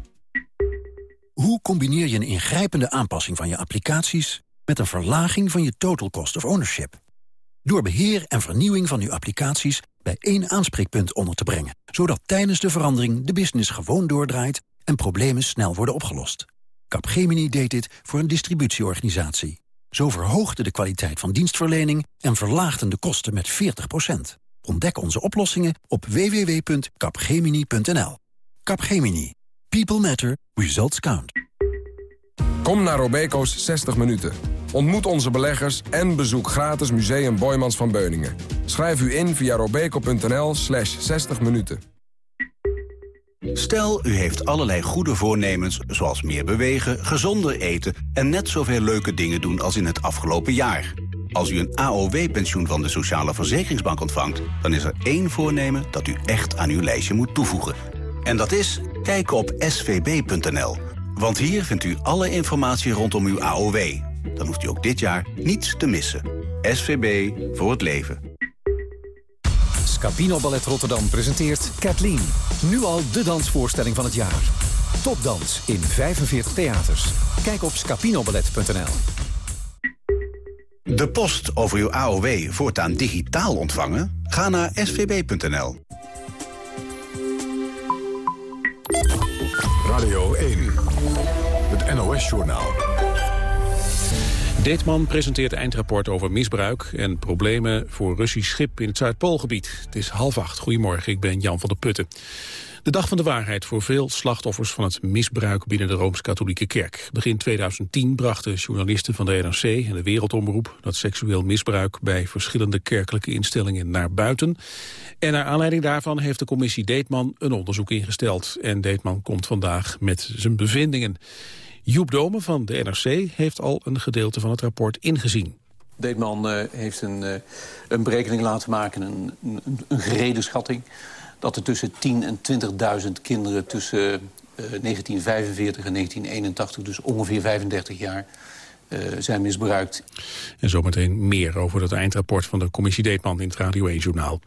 Hoe combineer je een ingrijpende aanpassing van je applicaties... met een verlaging van je total cost of ownership? Door beheer en vernieuwing van uw applicaties bij één aanspreekpunt onder te brengen... zodat tijdens de verandering de business gewoon doordraait... en problemen snel worden opgelost. Capgemini deed dit voor een distributieorganisatie. Zo verhoogde de kwaliteit van dienstverlening... en verlaagden de kosten met 40% Ontdek onze oplossingen op www.capgemini.nl. Capgemini. People matter. Results count. Kom naar Robeco's 60 minuten. Ontmoet onze beleggers en bezoek gratis Museum Boymans van Beuningen. Schrijf u in via robeco.nl slash 60 minuten. Stel, u heeft allerlei goede voornemens, zoals meer bewegen, gezonder eten... en net zoveel leuke dingen doen als in het afgelopen jaar. Als u een AOW-pensioen van de Sociale Verzekeringsbank ontvangt... dan is er één voornemen dat u echt aan uw lijstje moet toevoegen. En dat is kijken op svb.nl. Want hier vindt u alle informatie rondom uw AOW. Dan hoeft u ook dit jaar niets te missen. SVB voor het leven. Scapino Ballet Rotterdam presenteert Kathleen. Nu al de dansvoorstelling van het jaar. Topdans in 45 theaters. Kijk op scapinoballet.nl. De post over uw AOW voortaan digitaal ontvangen? Ga naar svb.nl. NOS-journaal. Deetman presenteert eindrapport over misbruik en problemen voor Russisch schip in het Zuidpoolgebied. Het is half acht. Goedemorgen, ik ben Jan van der Putten. De dag van de waarheid voor veel slachtoffers van het misbruik binnen de Rooms-Katholieke Kerk. Begin 2010 brachten journalisten van de NRC en de Wereldomroep dat seksueel misbruik bij verschillende kerkelijke instellingen naar buiten. En naar aanleiding daarvan heeft de commissie Deetman een onderzoek ingesteld. En Deetman komt vandaag met zijn bevindingen. Joep Dome van de NRC heeft al een gedeelte van het rapport ingezien. Deetman uh, heeft een, uh, een berekening laten maken, een, een, schatting... dat er tussen 10.000 en 20.000 kinderen tussen uh, 1945 en 1981... dus ongeveer 35 jaar, zijn misbruikt. En zometeen meer over het eindrapport van de commissie Deetman in het Radio 1-journaal.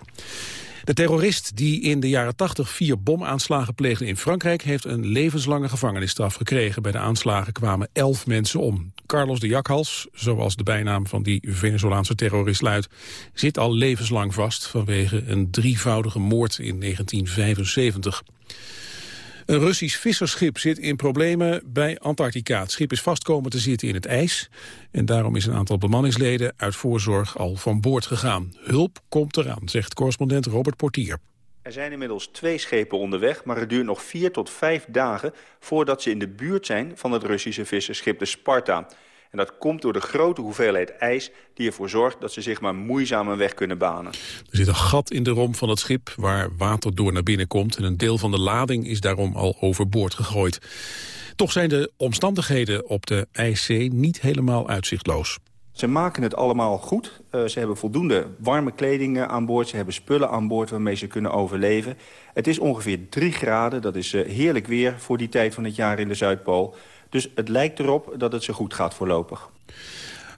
De terrorist die in de jaren 80 vier bomaanslagen pleegde in Frankrijk... heeft een levenslange gevangenisstraf gekregen. Bij de aanslagen kwamen elf mensen om. Carlos de Jakhals, zoals de bijnaam van die Venezolaanse terrorist luidt... zit al levenslang vast vanwege een drievoudige moord in 1975. Een Russisch visserschip zit in problemen bij Antarctica. Het schip is vastkomen te zitten in het ijs. En daarom is een aantal bemanningsleden uit voorzorg al van boord gegaan. Hulp komt eraan, zegt correspondent Robert Portier. Er zijn inmiddels twee schepen onderweg, maar het duurt nog vier tot vijf dagen... voordat ze in de buurt zijn van het Russische visserschip de Sparta. En dat komt door de grote hoeveelheid ijs die ervoor zorgt dat ze zich maar moeizaam een weg kunnen banen. Er zit een gat in de romp van het schip waar water door naar binnen komt. En een deel van de lading is daarom al overboord gegooid. Toch zijn de omstandigheden op de IC niet helemaal uitzichtloos. Ze maken het allemaal goed. Uh, ze hebben voldoende warme kleding aan boord. Ze hebben spullen aan boord waarmee ze kunnen overleven. Het is ongeveer 3 graden. Dat is uh, heerlijk weer voor die tijd van het jaar in de Zuidpool. Dus het lijkt erop dat het zo goed gaat voorlopig.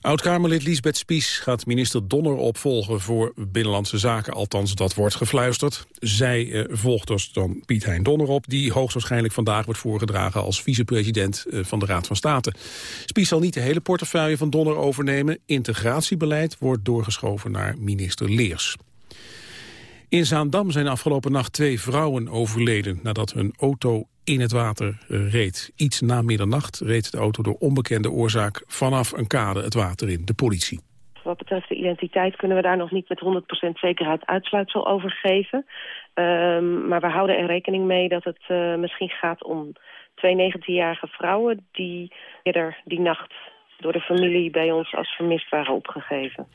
Oud-Kamerlid Liesbeth Spies gaat minister Donner opvolgen voor Binnenlandse Zaken. Althans, dat wordt gefluisterd. Zij eh, volgt dus dan Piet Hein Donner op, die hoogstwaarschijnlijk vandaag wordt voorgedragen als vicepresident eh, van de Raad van State. Spies zal niet de hele portefeuille van Donner overnemen. Integratiebeleid wordt doorgeschoven naar minister Leers. In Zaandam zijn afgelopen nacht twee vrouwen overleden nadat hun auto in het water eh, reed. Iets na middernacht reed de auto door onbekende oorzaak vanaf een kade het water in. De politie. Wat betreft de identiteit kunnen we daar nog niet met 100% zekerheid uitsluitsel over geven. Um, maar we houden er rekening mee dat het uh, misschien gaat om twee 19-jarige vrouwen... die eerder die nacht door de familie bij ons als vermist waren opgegeven.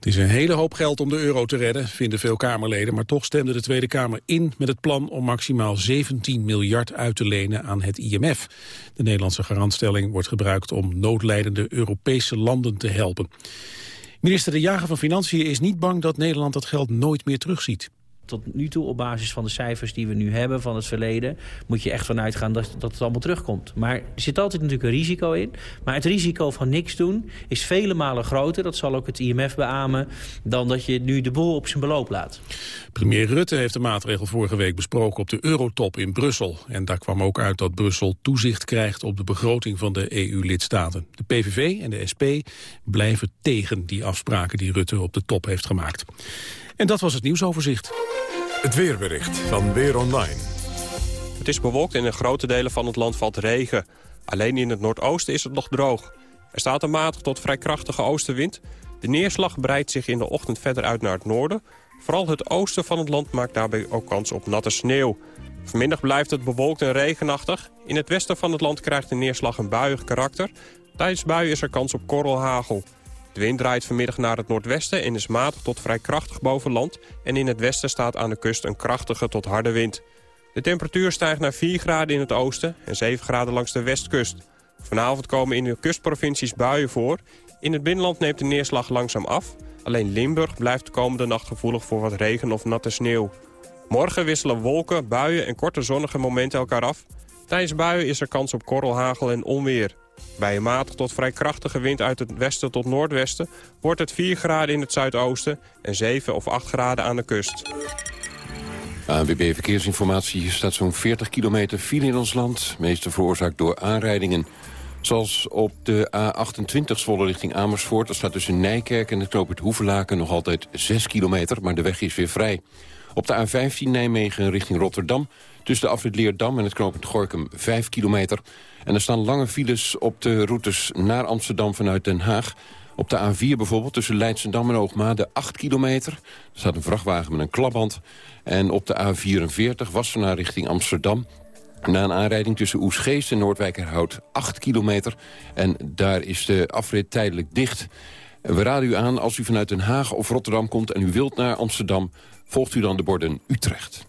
Het is een hele hoop geld om de euro te redden, vinden veel Kamerleden. Maar toch stemde de Tweede Kamer in met het plan om maximaal 17 miljard uit te lenen aan het IMF. De Nederlandse garantstelling wordt gebruikt om noodlijdende Europese landen te helpen. Minister De Jager van Financiën is niet bang dat Nederland dat geld nooit meer terugziet tot nu toe op basis van de cijfers die we nu hebben van het verleden... moet je echt vanuit gaan dat, dat het allemaal terugkomt. Maar er zit altijd natuurlijk een risico in. Maar het risico van niks doen is vele malen groter. Dat zal ook het IMF beamen dan dat je nu de boel op zijn beloop laat. Premier Rutte heeft de maatregel vorige week besproken op de Eurotop in Brussel. En daar kwam ook uit dat Brussel toezicht krijgt op de begroting van de EU-lidstaten. De PVV en de SP blijven tegen die afspraken die Rutte op de top heeft gemaakt. En dat was het nieuwsoverzicht. Het weerbericht van Weer Online. Het is bewolkt en in grote delen van het land valt regen. Alleen in het noordoosten is het nog droog. Er staat een matig tot vrij krachtige oostenwind. De neerslag breidt zich in de ochtend verder uit naar het noorden. Vooral het oosten van het land maakt daarbij ook kans op natte sneeuw. Vanmiddag blijft het bewolkt en regenachtig. In het westen van het land krijgt de neerslag een buiig karakter. Tijdens buien is er kans op korrelhagel. De wind draait vanmiddag naar het noordwesten en is matig tot vrij krachtig boven land. En in het westen staat aan de kust een krachtige tot harde wind. De temperatuur stijgt naar 4 graden in het oosten en 7 graden langs de westkust. Vanavond komen in de kustprovincies buien voor. In het binnenland neemt de neerslag langzaam af. Alleen Limburg blijft de komende nacht gevoelig voor wat regen of natte sneeuw. Morgen wisselen wolken, buien en korte zonnige momenten elkaar af. Tijdens buien is er kans op korrelhagel en onweer. Bij een matig tot vrij krachtige wind uit het westen tot noordwesten... wordt het 4 graden in het zuidoosten en 7 of 8 graden aan de kust. ANWB Verkeersinformatie. Hier staat zo'n 40 kilometer file in ons land. Meeste veroorzaakt door aanrijdingen. Zoals op de A28 Zwolle richting Amersfoort. Er staat tussen Nijkerk en het knooppunt Hoevelaken nog altijd 6 kilometer. Maar de weg is weer vrij. Op de A15 Nijmegen richting Rotterdam. Tussen de afrit Leerdam en het knooppunt Gorkum 5 kilometer. En er staan lange files op de routes naar Amsterdam vanuit Den Haag. Op de A4 bijvoorbeeld tussen Leidsendam en Oogmade 8 kilometer. Er staat een vrachtwagen met een klapband. En op de A44 Wassenaar richting Amsterdam. Na een aanrijding tussen Oesgeest en Noordwijkerhout 8 kilometer. En daar is de afrit tijdelijk dicht. We raden u aan als u vanuit Den Haag of Rotterdam komt... en u wilt naar Amsterdam, volgt u dan de borden Utrecht.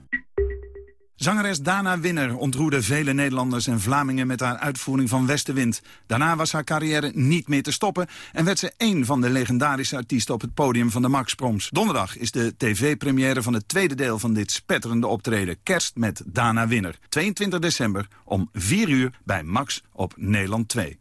Zangeres Dana Winner ontroerde vele Nederlanders en Vlamingen met haar uitvoering van Westenwind. Daarna was haar carrière niet meer te stoppen en werd ze één van de legendarische artiesten op het podium van de Max Proms. Donderdag is de tv-première van het tweede deel van dit spetterende optreden. Kerst met Dana Winner. 22 december om 4 uur bij Max op Nederland 2.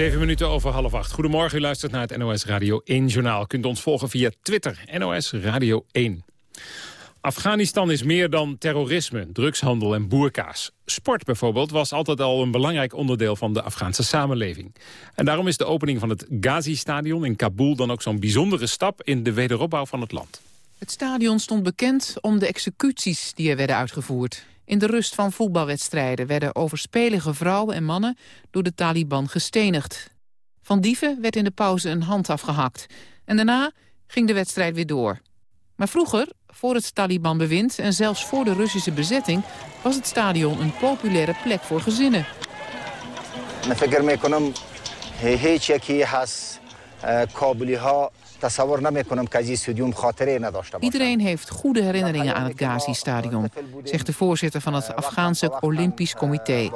Zeven minuten over half acht. Goedemorgen, u luistert naar het NOS Radio 1 Journaal. Kunt ons volgen via Twitter, NOS Radio 1. Afghanistan is meer dan terrorisme, drugshandel en boerkaas. Sport bijvoorbeeld was altijd al een belangrijk onderdeel van de Afghaanse samenleving. En daarom is de opening van het Ghazi-stadion in Kabul dan ook zo'n bijzondere stap in de wederopbouw van het land. Het stadion stond bekend om de executies die er werden uitgevoerd. In de rust van voetbalwedstrijden werden overspelige vrouwen en mannen door de Taliban gestenigd. Van dieven werd in de pauze een hand afgehakt. En daarna ging de wedstrijd weer door. Maar vroeger, voor het Taliban-bewind en zelfs voor de Russische bezetting... was het stadion een populaire plek voor gezinnen. Iedereen heeft goede herinneringen aan het Ghazi-stadion, zegt de voorzitter van het Afghaanse Olympisch Comité.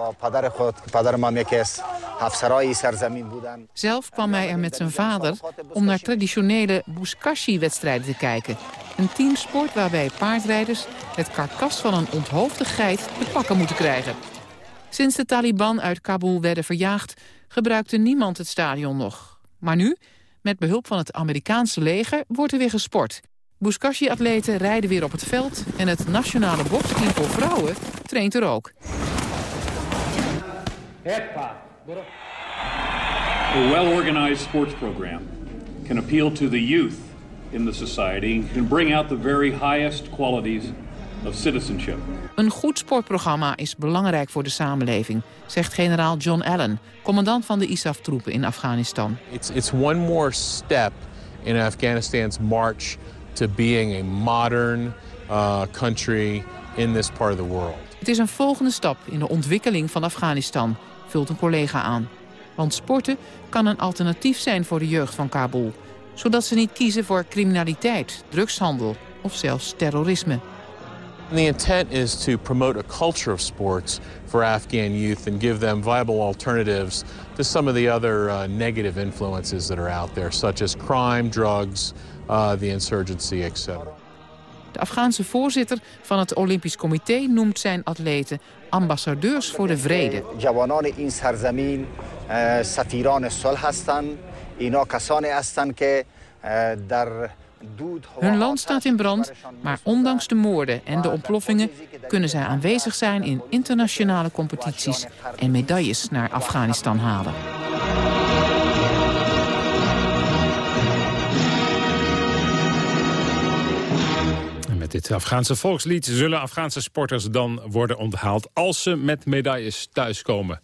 Zelf kwam hij er met zijn vader om naar traditionele Buzkashi-wedstrijden te kijken. Een teamsport waarbij paardrijders het karkas van een onthoofde geit te pakken moeten krijgen. Sinds de Taliban uit Kabul werden verjaagd, gebruikte niemand het stadion nog. Maar nu met behulp van het Amerikaanse leger wordt er weer gesport. Buzkashi-atleten rijden weer op het veld... en het nationale boksteam voor vrouwen traint er ook. A well-organized sports program can appeal to the youth in the society... and bring out the very highest qualities of citizenship. Een goed sportprogramma is belangrijk voor de samenleving, zegt generaal John Allen, commandant van de ISAF-troepen in Afghanistan. It's, it's one more step in Afghanistan's march to being a modern uh, country in this part of the world. Het is een volgende stap in de ontwikkeling van Afghanistan, vult een collega aan. Want sporten kan een alternatief zijn voor de jeugd van Kabul, zodat ze niet kiezen voor criminaliteit, drugshandel of zelfs terrorisme. And the intent is to promote a culture of sports for Afghan youth and give them viable alternatives to some of the other uh, negative influences that are out there, such as crime, drugs, uh, the insurgency, etc. De Afghaanse voorzitter van het Olympisch Comité noemt zijn atleten ambassadeurs voor de vrede. جوانان این سرزمین سفیران صلح هستند اینا کسانی هستند که در hun land staat in brand, maar ondanks de moorden en de ontploffingen... kunnen zij aanwezig zijn in internationale competities... en medailles naar Afghanistan halen. met dit Afghaanse volkslied zullen Afghaanse sporters dan worden onthaald... als ze met medailles thuiskomen.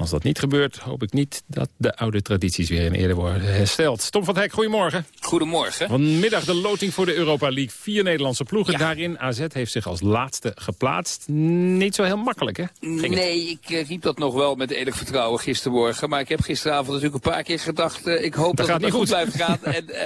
Als dat niet gebeurt, hoop ik niet dat de oude tradities weer in ere worden hersteld. Tom van Hek, goedemorgen. Goedemorgen. Vanmiddag de loting voor de Europa League. Vier Nederlandse ploegen daarin. AZ heeft zich als laatste geplaatst. Niet zo heel makkelijk, hè? nee, ik uh, riep dat nog wel met enig vertrouwen gistermorgen. Maar ik heb gisteravond natuurlijk een paar keer gedacht... Uh, ik hoop dat, dat het goed. blijft gaan. en uh,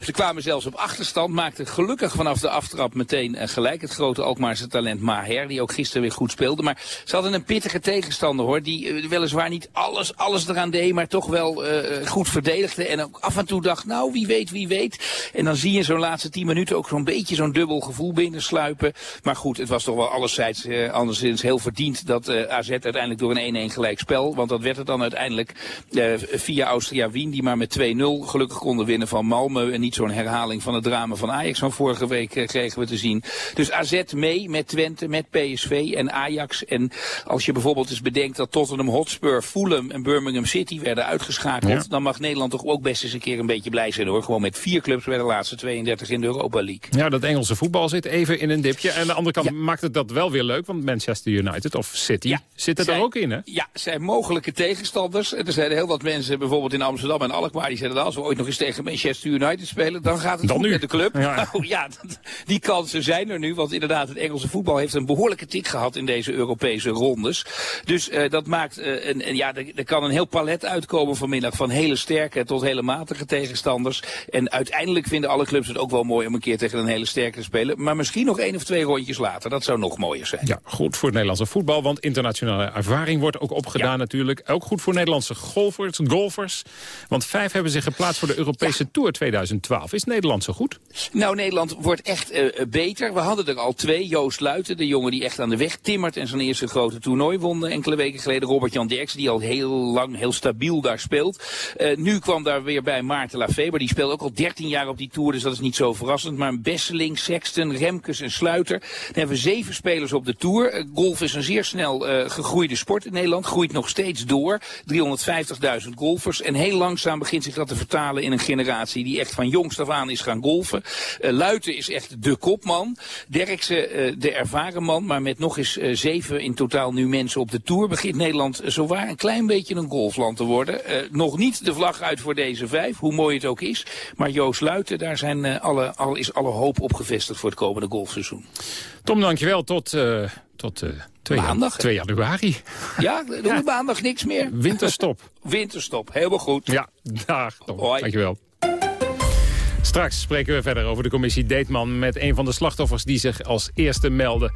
ze kwamen zelfs op achterstand. Maakten gelukkig vanaf de aftrap meteen gelijk. Het grote Alkmaarse talent Maher, die ook gisteren weer goed speelde. Maar ze hadden een pittige tegenstander, hoor. Die waar niet alles, alles eraan deed, maar toch wel uh, goed verdedigde. En ook af en toe dacht, nou wie weet, wie weet. En dan zie je zo'n laatste tien minuten ook zo'n beetje zo'n dubbel gevoel binnensluipen. Maar goed, het was toch wel alleszins uh, anderszins heel verdiend dat AZ uiteindelijk door een 1-1 gelijk spel. Want dat werd het dan uiteindelijk via Austria Wien, die maar met 2-0 gelukkig konden winnen van Malmö. En niet zo'n herhaling van het drama van Ajax van vorige week kregen we te zien. Dus AZ mee met Twente, met PSV en Ajax. En als je bijvoorbeeld eens bedenkt dat Tottenham Hotspur Fulham en Birmingham City werden uitgeschakeld... dan mag Nederland toch ook best eens een keer een beetje blij zijn hoor. Gewoon met vier clubs bij de laatste 32 in de Europa League. Ja, dat Engelse voetbal zit even in een dipje. En aan de andere kant maakt het dat wel weer leuk, want Manchester United of City ja. zitten er ook in hè? Ja, zijn mogelijke tegenstanders. Er zijn heel wat mensen bijvoorbeeld in Amsterdam en Alkmaar... die zeiden als we ooit nog eens tegen Manchester United spelen... dan gaat het dan goed nu. met de club. Ja, nou, ja die kansen zijn er nu, want inderdaad het Engelse voetbal... heeft een behoorlijke tik gehad in deze Europese rondes. Dus uh, dat maakt uh, en, ja, er, er, kan een heel palet uitkomen vanmiddag van hele sterke tot hele matige tegenstanders. En uiteindelijk vinden alle clubs het ook wel mooi om een keer tegen een hele sterke te spelen. Maar misschien nog één of twee rondjes later. Dat zou nog mooier zijn. Ja, goed voor het Nederlandse voetbal, want internationale ervaring wordt ook opgedaan natuurlijk. Ook goed voor Nederlandse golfers, golfers. Want vijf hebben zich geplaatst voor de Europese Tour 2012. Is Nederland zo goed? Nou, Nederland wordt echt uh, beter. We hadden er al twee. Joost Luiten, de jongen die echt aan de weg timmert en zijn eerste grote toernooi won enkele weken geleden. Robert-Jan Die al heel lang, heel stabiel daar speelt. Uh, nu kwam daar weer bij Maarten Lafeber. Die speelt ook al 13 jaar op die Tour, dus dat is niet zo verrassend. Maar Besseling, Sexton, Remkes en Sluiter. Dan hebben we zeven spelers op de Tour. Uh, golf is een zeer snel uh, gegroeide sport in Nederland. Groeit nog steeds door. 350.000 golfers. En heel langzaam begint zich dat te vertalen in een generatie die echt van jongs af aan is gaan golfen. Luiten is echt de kopman. Derksen de ervaren man. Maar met nog eens zeven in totaal nu mensen op de Tour begint Nederland zowaar een klein beetje een golfland te worden. Uh, nog niet de vlag uit voor deze vijf, hoe mooi het ook is. Maar Joost Luiten, daar zijn, uh, alle, al, is alle hoop op gevestigd voor het komende golfseizoen. Tom, dankjewel. Tot, uh, tot 2, maandag, 2 januari. Ja, doen we maandag niks meer. Winterstop. Winterstop, helemaal goed. Ja, dag Tom. Hoi. Dankjewel. Straks spreken we verder over de commissie Deetman... met een van de slachtoffers die zich als eerste melden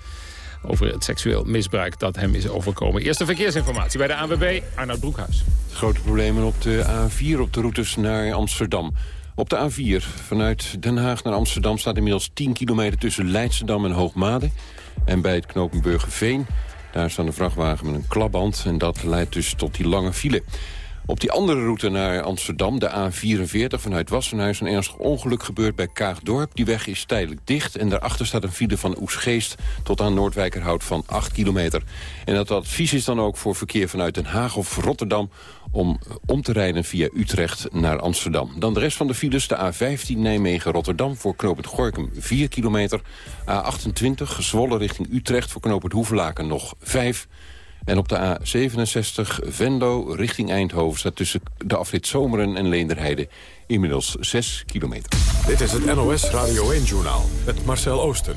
over het seksueel misbruik dat hem is overkomen. Eerste verkeersinformatie bij de ANWB, Arnoud Broekhuis. Grote problemen op de A4 op de routes naar Amsterdam. Op de A4 vanuit Den Haag naar Amsterdam staat inmiddels 10 kilometer tussen Leidschendam en Hoogmade. En bij het knooppunt Veen, daar staat een vrachtwagen met een klapband. En dat leidt dus tot die lange file. Op die andere route naar Amsterdam, de A44 vanuit Wassenhuis... een ernstig ongeluk gebeurt bij Kaagdorp. Die weg is tijdelijk dicht en daarachter staat een file van Oesgeest... tot aan Noordwijkerhout van 8 kilometer. En dat advies is dan ook voor verkeer vanuit Den Haag of Rotterdam... om om te rijden via Utrecht naar Amsterdam. Dan de rest van de files, de A15 Nijmegen-Rotterdam... voor knooppunt Gorkum 4 kilometer. A28 Zwolle richting Utrecht voor knooppunt Hoevelaken nog 5 en op de A67 Venlo richting Eindhoven... staat tussen de afrit Zomeren en Leenderheide inmiddels 6 kilometer. Dit is het NOS Radio 1-journaal met Marcel Oosten.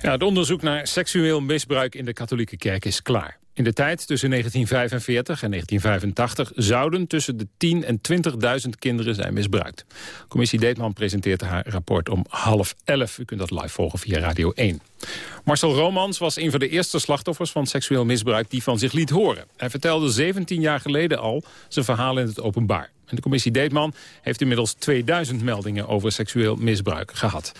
Ja, het onderzoek naar seksueel misbruik in de katholieke kerk is klaar. In de tijd tussen 1945 en 1985 zouden tussen de 10 en 20.000 kinderen zijn misbruikt. Commissie Deetman presenteert haar rapport om half elf. U kunt dat live volgen via Radio 1. Marcel Romans was een van de eerste slachtoffers van seksueel misbruik die van zich liet horen. Hij vertelde 17 jaar geleden al zijn verhaal in het openbaar. En de commissie Deetman heeft inmiddels 2000 meldingen over seksueel misbruik gehad.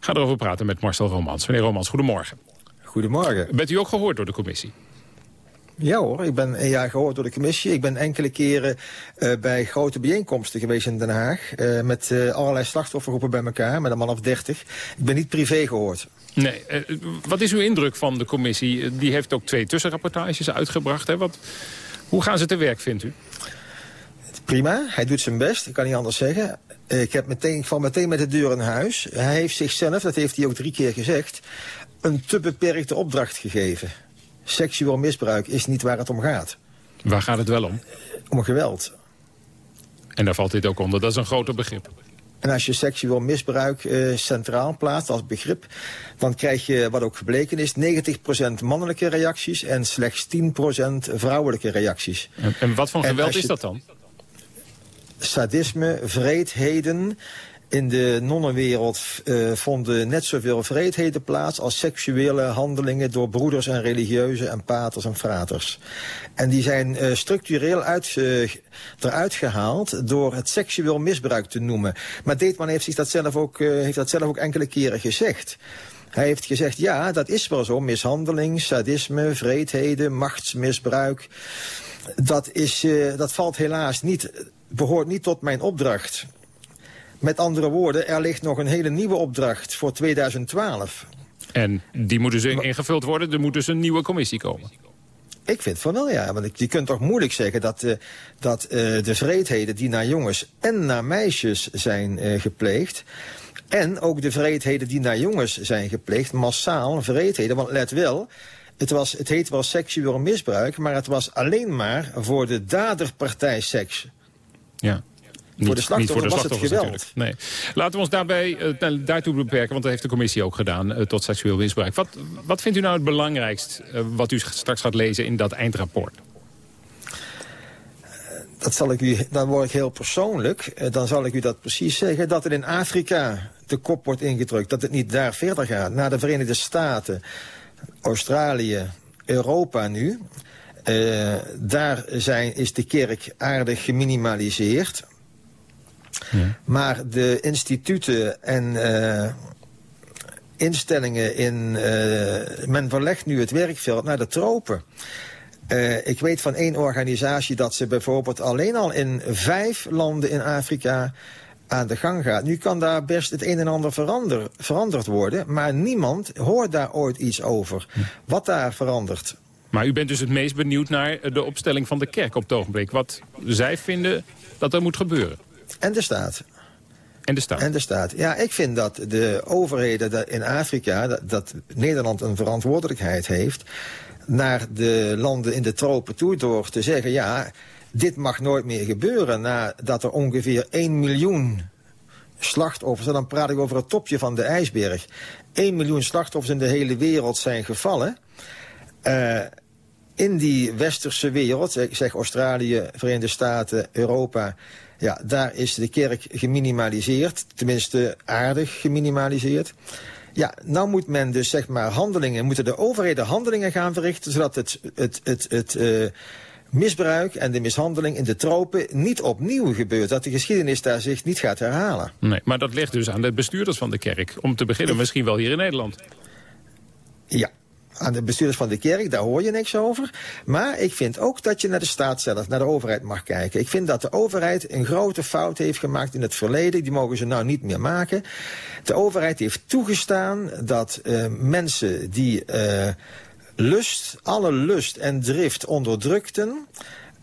ga erover praten met Marcel Romans. Meneer Romans, goedemorgen. Goedemorgen. Bent u ook gehoord door de commissie? Ja hoor, ik ben een jaar gehoord door de commissie. Ik ben enkele keren uh, bij grote bijeenkomsten geweest in Den Haag. Uh, met uh, allerlei slachtoffergroepen bij elkaar, met een man of dertig. Ik ben niet privé gehoord. Nee, wat is uw indruk van de commissie? Die heeft ook twee tussenrapportages uitgebracht. Hè? Wat, hoe gaan ze te werk, vindt u? Prima, hij doet zijn best, ik kan niet anders zeggen. Ik, heb meteen, ik val meteen met de deur in huis. Hij heeft zichzelf, dat heeft hij ook drie keer gezegd... een te beperkte opdracht gegeven seksueel misbruik is niet waar het om gaat. Waar gaat het wel om? Om geweld. En daar valt dit ook onder, dat is een groter begrip. En als je seksueel misbruik uh, centraal plaatst als begrip... dan krijg je, wat ook gebleken is, 90% mannelijke reacties... en slechts 10% vrouwelijke reacties. En, en wat voor geweld is dat dan? Sadisme, vreedheden, in de nonnenwereld uh, vonden net zoveel vreedheden plaats als seksuele handelingen door broeders en religieuzen en paters en fraters. En die zijn uh, structureel uit, uh, eruit gehaald door het seksueel misbruik te noemen. Maar Deetman heeft, zich dat zelf ook, heeft dat zelf ook enkele keren gezegd. Hij heeft gezegd, ja, dat is wel zo. Mishandeling, sadisme, vreedheden, machtsmisbruik. Dat, is, dat valt helaas niet, behoort niet tot mijn opdracht. Met andere woorden, er ligt nog een hele nieuwe opdracht voor 2012. En die moeten dus ingevuld worden? Er moet dus een nieuwe commissie komen? Ik vind van wel, ja. Want je kunt toch moeilijk zeggen dat, uh, dat uh, de vreedheden die naar jongens en naar meisjes zijn uh, gepleegd... en ook de vreedheden die naar jongens zijn gepleegd, massaal vreedheden. Want let wel, het, was, het heet wel seksueel misbruik... maar het was alleen maar voor de daderpartij seks. Ja. Niet, voor de slachtoffers, voor de was het geweld. Nee. Laten we ons daarbij uh, daartoe beperken, want dat heeft de commissie ook gedaan, uh, tot seksueel misbruik. Wat, wat vindt u nou het belangrijkst, uh, wat u straks gaat lezen in dat eindrapport? Dat zal ik u, dan word ik heel persoonlijk. Dan zal ik u dat precies zeggen. Dat het in Afrika de kop wordt ingedrukt. Dat het niet daar verder gaat. Naar de Verenigde Staten, Australië, Europa nu. Uh, daar zijn, is de kerk aardig geminimaliseerd. Ja. Maar de instituten en uh, instellingen in... Uh, men verlegt nu het werkveld naar de tropen. Uh, ik weet van één organisatie dat ze bijvoorbeeld alleen al in vijf landen in Afrika aan de gang gaat. Nu kan daar best het een en ander verander, veranderd worden... maar niemand hoort daar ooit iets over. Wat daar verandert. Maar u bent dus het meest benieuwd naar de opstelling van de kerk op het ogenblik. Wat zij vinden dat er moet gebeuren. En de staat. En de staat. En de staat. Ja, ik vind dat de overheden in Afrika, dat, dat Nederland een verantwoordelijkheid heeft naar de landen in de tropen toe door te zeggen... ja, dit mag nooit meer gebeuren nadat er ongeveer 1 miljoen slachtoffers... en dan praat ik over het topje van de ijsberg... 1 miljoen slachtoffers in de hele wereld zijn gevallen... Uh, in die westerse wereld, ik zeg Australië, Verenigde Staten, Europa... ja, daar is de kerk geminimaliseerd, tenminste aardig geminimaliseerd. Ja, nou moet men dus zeg maar handelingen, moeten de overheden handelingen gaan verrichten... zodat het, het, het, het uh, misbruik en de mishandeling in de tropen niet opnieuw gebeurt. Dat de geschiedenis daar zich niet gaat herhalen. Nee, maar dat ligt dus aan de bestuurders van de kerk. Om te beginnen misschien wel hier in Nederland. Ja, aan de bestuurders van de kerk, daar hoor je niks over. Maar ik vind ook dat je naar de staat zelf, naar de overheid mag kijken. Ik vind dat de overheid een grote fout heeft gemaakt in het verleden. Die mogen ze nou niet meer maken. De overheid heeft toegestaan dat uh, mensen die uh, lust, alle lust en drift onderdrukten...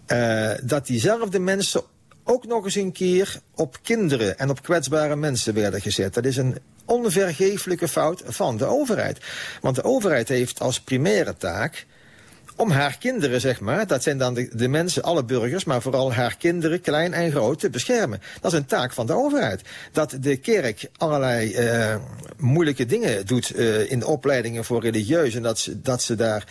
Uh, dat diezelfde mensen ook nog eens een keer op kinderen en op kwetsbare mensen werden gezet. Dat is een onvergeeflijke fout van de overheid. Want de overheid heeft als primaire taak om haar kinderen, zeg maar, dat zijn dan de, de, mensen, alle burgers, maar vooral haar kinderen, klein en groot, te beschermen. Dat is een taak van de overheid. Dat de kerk allerlei uh, moeilijke dingen doet uh, in de opleidingen voor religieus en dat ze, dat ze daar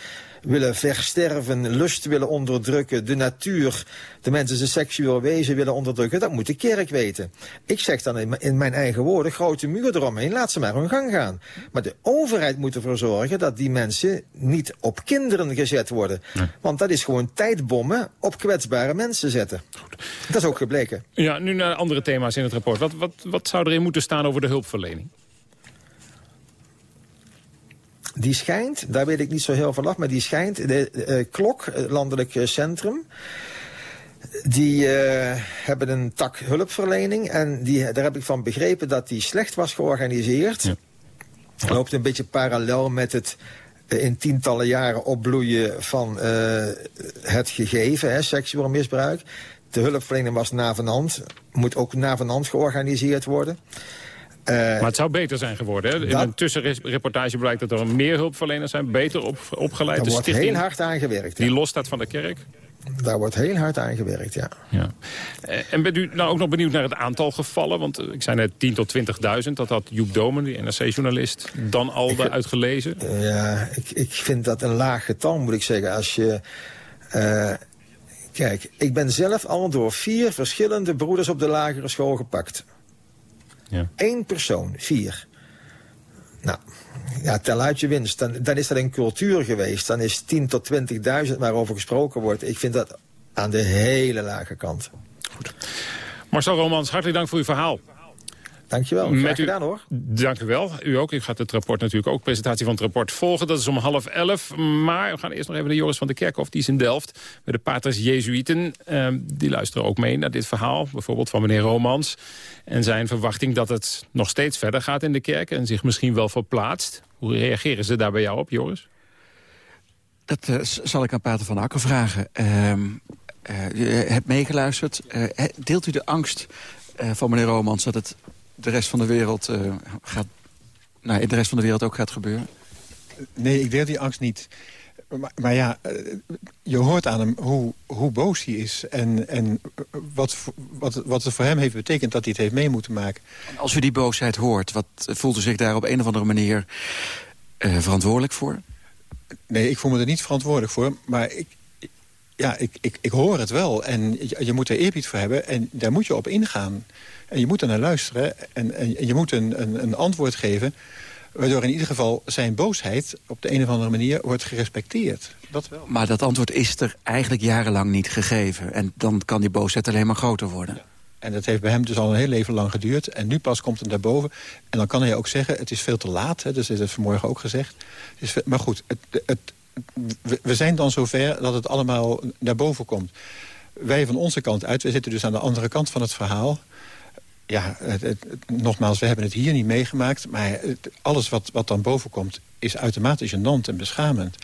willen versterven, lust willen onderdrukken, de natuur, de mensen zijn seksueel wezen willen onderdrukken, dat moet de kerk weten. Ik zeg dan in mijn eigen woorden, grote muur eromheen, laat ze maar hun gang gaan. Maar de overheid moet ervoor zorgen dat die mensen niet op kinderen gezet worden. Nee. Want dat is gewoon tijdbommen op kwetsbare mensen zetten. Goed. Dat is ook gebleken. Ja, nu naar andere thema's in het rapport. Wat, wat, wat zou erin moeten staan over de hulpverlening? Die schijnt, daar weet ik niet zo heel veel af... maar die schijnt, de uh, klok, het landelijk centrum... Die uh, hebben een tak hulpverlening. En die, daar heb ik van begrepen dat die slecht was georganiseerd. Ja. Loopt een beetje parallel met het in tientallen jaren opbloeien van uh, het gegeven, hè, seksueel misbruik. De hulpverlening was navenant, moet ook navenant georganiseerd worden. Uh, maar het zou beter zijn geworden. Hè? In dat, een tussenreportage blijkt dat er meer hulpverleners zijn, beter op, opgeleid. Daar wordt heel hard aan gewerkt. Die ja. los staat van de kerk. Daar wordt heel hard aan gewerkt, ja. ja. En bent u nou ook nog benieuwd naar het aantal gevallen? Want ik zei net 10 tot 20.000. Dat had Joep Domen, die NRC-journalist, dan al ik, uitgelezen. Ja, ik, ik vind dat een laag getal, moet ik zeggen. Als je... Uh, kijk, ik ben zelf al door vier verschillende broeders op de lagere school gepakt. Ja. Eén persoon, vier. Nou, ja, tel uit je winst. Dan, dan is dat een cultuur geweest. Dan is 10 tot 20.000 waarover gesproken wordt. Ik vind dat aan de hele lage kant. Goed. Marcel Romans, hartelijk dank voor uw verhaal. Dankjewel, Met u, gedaan hoor. Dank u wel. U ook. U gaat het rapport natuurlijk ook, presentatie van het rapport volgen. Dat is om half elf. Maar we gaan eerst nog even naar Joris van der Kerkhof. Die is in Delft met de paters Jezuïten. Uh, die luisteren ook mee naar dit verhaal. Bijvoorbeeld van meneer Romans. En zijn verwachting dat het nog steeds verder gaat in de kerk. En zich misschien wel verplaatst. Hoe reageren ze daar bij jou op, Joris? Dat uh, zal ik aan Pater van Akker vragen. Uh, uh, je hebt meegeluisterd. deelt u de angst van meneer Romans dat het de rest van de wereld gaat... Nou, in de rest van de wereld ook gaat gebeuren? Nee, ik deel die angst niet. Maar, maar, ja, je hoort aan hem hoe, hoe boos hij is. En, en wat, wat, wat het voor hem heeft betekend dat hij het heeft mee moeten maken. Als u die boosheid hoort, wat voelt u zich daar op een of andere manier uh, verantwoordelijk voor? Nee, ik voel me er niet verantwoordelijk voor. Maar ik, ja, ik, ik, ik hoor het wel. En je, je moet er eerbied voor hebben. En daar moet je op ingaan. En je moet er naar luisteren. En, en je moet een, een, een antwoord geven waardoor in ieder geval zijn boosheid op de een of andere manier wordt gerespecteerd. Dat wel. Maar dat antwoord is er eigenlijk jarenlang niet gegeven. En dan kan die boosheid alleen maar groter worden. Ja. En dat heeft bij hem dus al een heel leven lang geduurd. En nu pas komt het naar boven. En dan kan hij ook zeggen, het is veel te laat. Hè, dus is vanmorgen ook gezegd. Maar goed, het, het, we zijn dan zover dat het allemaal naar boven komt. Wij van onze kant uit, wij zitten dus aan de andere kant van het verhaal ja, het, het, nogmaals, we hebben het hier niet meegemaakt... maar alles wat, wat dan boven komt is uitermate gênant en beschamend.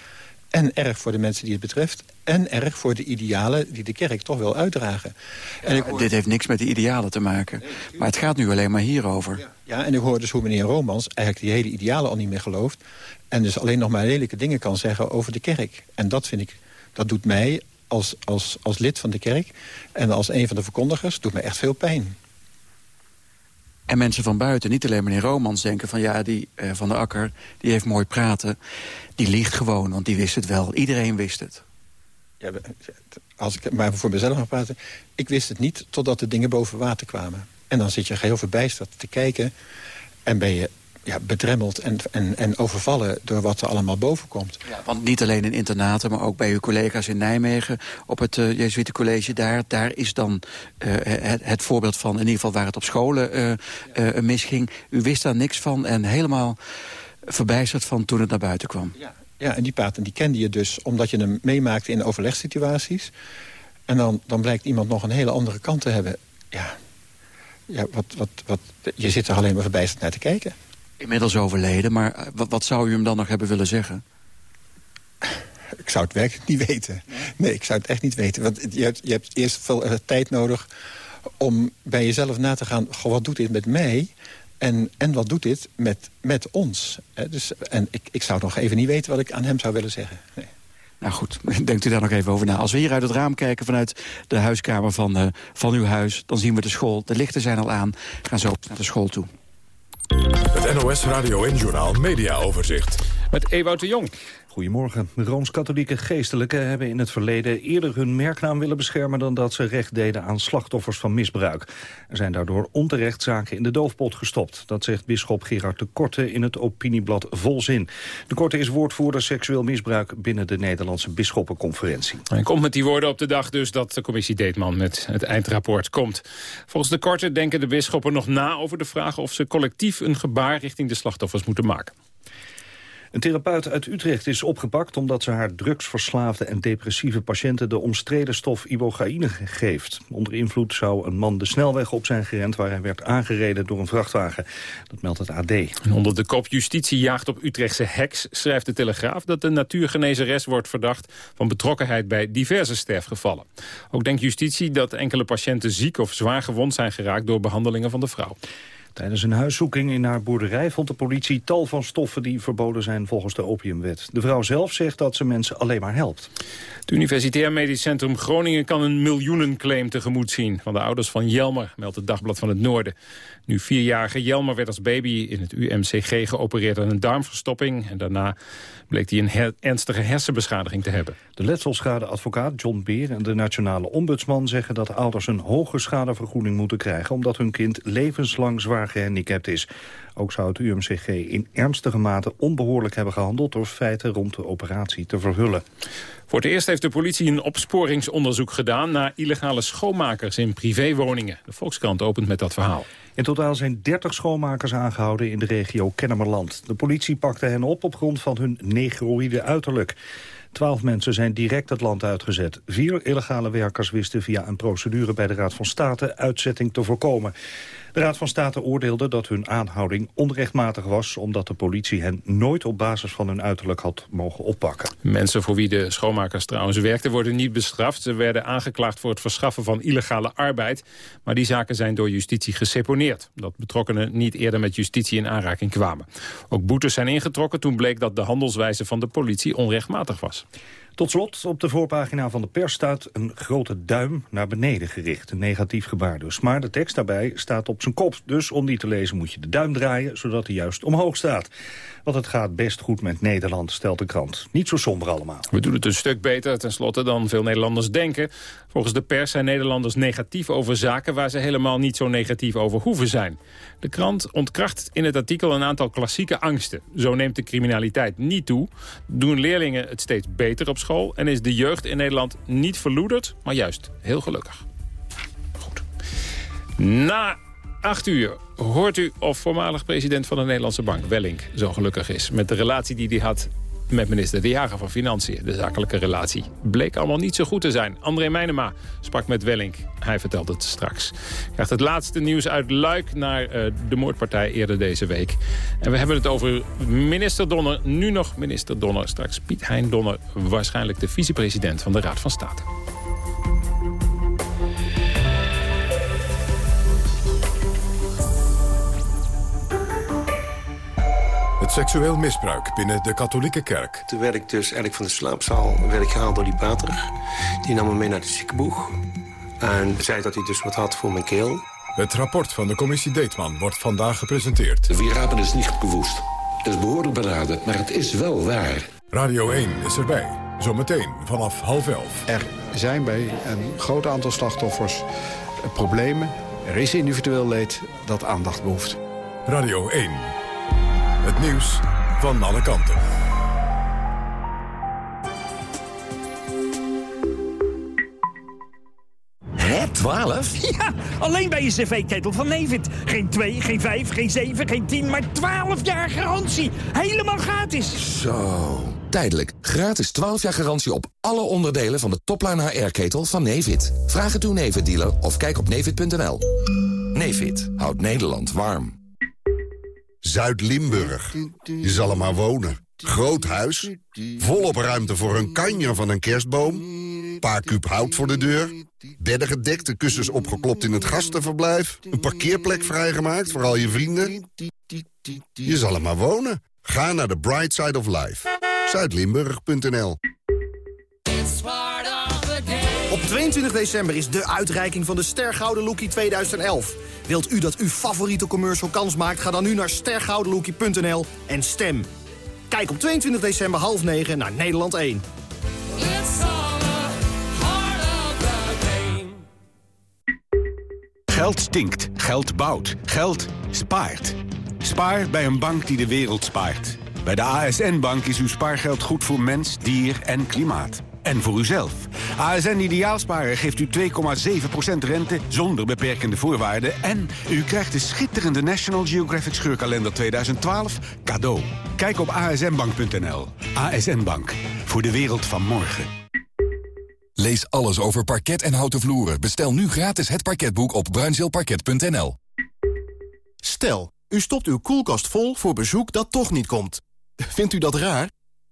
En erg voor de mensen die het betreft. En erg voor de idealen die de kerk toch wil uitdragen. En ik hoor... Dit heeft niks met de idealen te maken. maar het gaat nu alleen maar hierover. Ja. ja, en ik hoor dus hoe meneer Romans eigenlijk die hele idealen al niet meer gelooft. En dus alleen nog maar lelijke dingen kan zeggen over de kerk. En dat vind ik, dat doet mij als, als, als lid van de kerk... en als een van de verkondigers, doet mij echt veel pijn. En mensen van buiten, niet alleen meneer Romans, denken van... ja, die uh, Van der Akker, die heeft mooi praten. Die liegt gewoon, want die wist het wel. Iedereen wist het. Ja, als ik maar voor mezelf mag praten... ik wist het niet totdat de dingen boven water kwamen. En dan zit je heel verbijsterd te kijken... en ben je ja, bedremmeld en, en, en overvallen door wat er allemaal boven komt. Ja, want niet alleen in internaten, maar ook bij uw collega's in Nijmegen... op het uh, daar, daar is dan uh, het, het, voorbeeld van... in ieder geval waar het op scholen uh, misging. U wist daar niks van en helemaal verbijsterd van toen het naar buiten kwam. Ja, ja en die paten die kende je dus omdat je hem meemaakte in overlegssituaties. En dan, dan blijkt iemand nog een hele andere kant te hebben. Ja, ja wat, wat, wat, je zit er alleen maar verbijsterd naar te kijken. Inmiddels overleden, maar eh, wat, wat zou u hem dan nog hebben willen zeggen? Ik zou het werkelijk niet weten. Nee, ik zou het echt niet weten. Want je hebt, je hebt eerst veel uh, tijd nodig om bij jezelf na te gaan... Goh, wat doet dit met mij? En, en wat doet dit met, met ons? dus, en ik, ik zou nog even niet weten wat ik aan hem zou willen zeggen. Nee. Nou goed, denkt u daar nog even over na. Als we hier uit het raam kijken vanuit de huiskamer van, uh, van uw huis... dan zien we de school. De lichten zijn al aan. We gaan zo naar de school toe. Het NOS Radio en Journal Media Overzicht. Met Ewout de Jong. Goedemorgen. Rooms-katholieke geestelijken hebben in het verleden eerder hun merknaam willen beschermen dan dat ze recht deden aan slachtoffers van misbruik. Er zijn daardoor onterecht zaken in de doofpot gestopt. Dat zegt bisschop Gerard de Korte in het opinieblad Volzin. De Korte is woordvoerder seksueel misbruik binnen de Nederlandse bisschoppenconferentie. Hij komt met die woorden op de dag dus dat de commissie Deetman met het eindrapport komt. Volgens de Korte denken de bisschoppen nog na over de vraag of ze collectief een gebaar richting de slachtoffers moeten maken. Een therapeut uit Utrecht is opgepakt omdat ze haar drugsverslaafde en depressieve patiënten de omstreden stof ibogaïne geeft. Onder invloed zou een man de snelweg op zijn gerend waar hij werd aangereden door een vrachtwagen. Dat meldt het AD. Onder de kop justitie jaagt op Utrechtse heks schrijft de Telegraaf dat de natuurgenezeres wordt verdacht van betrokkenheid bij diverse sterfgevallen. Ook denkt justitie dat enkele patiënten ziek of zwaar gewond zijn geraakt door behandelingen van de vrouw. Tijdens een huiszoeking in haar boerderij vond de politie tal van stoffen die verboden zijn volgens de opiumwet. De vrouw zelf zegt dat ze mensen alleen maar helpt. Het Universitair Medisch Centrum Groningen kan een miljoenenclaim tegemoet zien van de ouders van Jelmer, meldt het Dagblad van het Noorden. Nu vierjarige Jelmer werd als baby in het UMCG geopereerd aan een darmverstopping en daarna bleek hij een ernstige hersenbeschadiging te hebben. De letselschadeadvocaat John Beer en de nationale ombudsman zeggen dat ouders een hoge schadevergoeding moeten krijgen omdat hun kind levenslang zwaar gehandicapt is. Ook zou het UMCG in ernstige mate onbehoorlijk hebben gehandeld door feiten rond de operatie te verhullen. Voor het eerst heeft de politie een opsporingsonderzoek gedaan naar illegale schoonmakers in privéwoningen. De Volkskrant opent met dat verhaal. In totaal zijn 30 schoonmakers aangehouden in de regio Kennemerland. De politie pakte hen op op grond van hun negroïde uiterlijk. Twaalf mensen zijn direct het land uitgezet. Vier illegale werkers wisten via een procedure bij de Raad van State uitzetting te voorkomen. De Raad van State oordeelde dat hun aanhouding onrechtmatig was... omdat de politie hen nooit op basis van hun uiterlijk had mogen oppakken. Mensen voor wie de schoonmakers trouwens werkten worden niet bestraft. Ze werden aangeklaagd voor het verschaffen van illegale arbeid. Maar die zaken zijn door justitie geseponeerd. Dat betrokkenen niet eerder met justitie in aanraking kwamen. Ook boetes zijn ingetrokken toen bleek dat de handelswijze van de politie onrechtmatig was. Tot slot, op de voorpagina van de pers staat een grote duim naar beneden gericht. Een negatief gebaar dus. Maar de tekst daarbij staat op zijn kop. Dus om die te lezen moet je de duim draaien, zodat hij juist omhoog staat. Want het gaat best goed met Nederland, stelt de krant. Niet zo somber allemaal. We doen het een stuk beter, tenslotte, dan veel Nederlanders denken. Volgens de pers zijn Nederlanders negatief over zaken... waar ze helemaal niet zo negatief over hoeven zijn. De krant ontkracht in het artikel een aantal klassieke angsten. Zo neemt de criminaliteit niet toe, doen leerlingen het steeds beter op school... en is de jeugd in Nederland niet verloederd, maar juist heel gelukkig. Goed. Na acht uur hoort u of voormalig president van de Nederlandse Bank, Wellink, zo gelukkig is. Met de relatie die hij had met minister De Jager van Financiën. De zakelijke relatie bleek allemaal niet zo goed te zijn. André Meijnema sprak met Wellink. Hij vertelt het straks. Krijgt het laatste nieuws uit Luik naar uh, de moordpartij eerder deze week. En we hebben het over minister Donner. Nu nog minister Donner. Straks Piet Hein Donner. Waarschijnlijk de vicepresident van de Raad van State. Het seksueel misbruik binnen de katholieke kerk. Toen werd ik dus eigenlijk van de slaapzaal werd ik gehaald door die pater. Die nam me mee naar de ziekenboeg. En zei dat hij dus wat had voor mijn keel. Het rapport van de commissie Deetman wordt vandaag gepresenteerd. De hebben is niet bewust. Het is behoorlijk beraden, maar het is wel waar. Radio 1 is erbij. Zometeen vanaf half elf. Er zijn bij een groot aantal slachtoffers problemen. Er is individueel leed dat aandacht behoeft. Radio 1. Het nieuws van alle kanten. Hè, 12? Ja, alleen bij je cv-ketel van Nevid. Geen 2, geen 5, geen 7, geen 10, maar 12 jaar garantie. Helemaal gratis. Zo. Tijdelijk. Gratis 12 jaar garantie op alle onderdelen van de topline HR-ketel van Nevid. Vraag het uw Nevid-dealer of kijk op nevid.nl. Nevid houdt Nederland warm. Zuid-Limburg. Je zal er maar wonen. Groot huis, volop ruimte voor een kanjer van een kerstboom... paar kuub hout voor de deur, bedden gedekt, de kussens opgeklopt in het gastenverblijf... een parkeerplek vrijgemaakt voor al je vrienden. Je zal er maar wonen. Ga naar de Bright Side of Life. Zuidlimburg.nl Op 22 december is de uitreiking van de Stergouden Lookie 2011... Wilt u dat uw favoriete commercial kans maakt? Ga dan nu naar stergoudenlookie.nl en stem. Kijk op 22 december half 9 naar Nederland 1. Geld stinkt, geld bouwt, geld spaart. Spaar bij een bank die de wereld spaart. Bij de ASN-bank is uw spaargeld goed voor mens, dier en klimaat. En voor uzelf. ASN Ideaalsparen geeft u 2,7% rente zonder beperkende voorwaarden... en u krijgt de schitterende National Geographic Scheurkalender 2012 cadeau. Kijk op asnbank.nl. ASN Bank. Voor de wereld van morgen. Lees alles over parket en houten vloeren. Bestel nu gratis het parketboek op bruinzeelparket.nl. Stel, u stopt uw koelkast vol voor bezoek dat toch niet komt. Vindt u dat raar?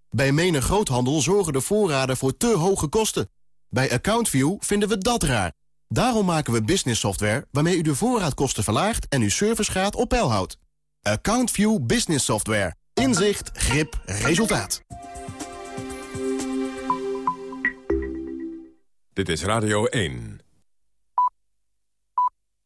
Bij menig groothandel zorgen de voorraden voor te hoge kosten. Bij AccountView vinden we dat raar. Daarom maken we business software waarmee u de voorraadkosten verlaagt en uw servicegraad op peil houdt. AccountView Business Software. Inzicht, grip, resultaat. Dit is Radio 1.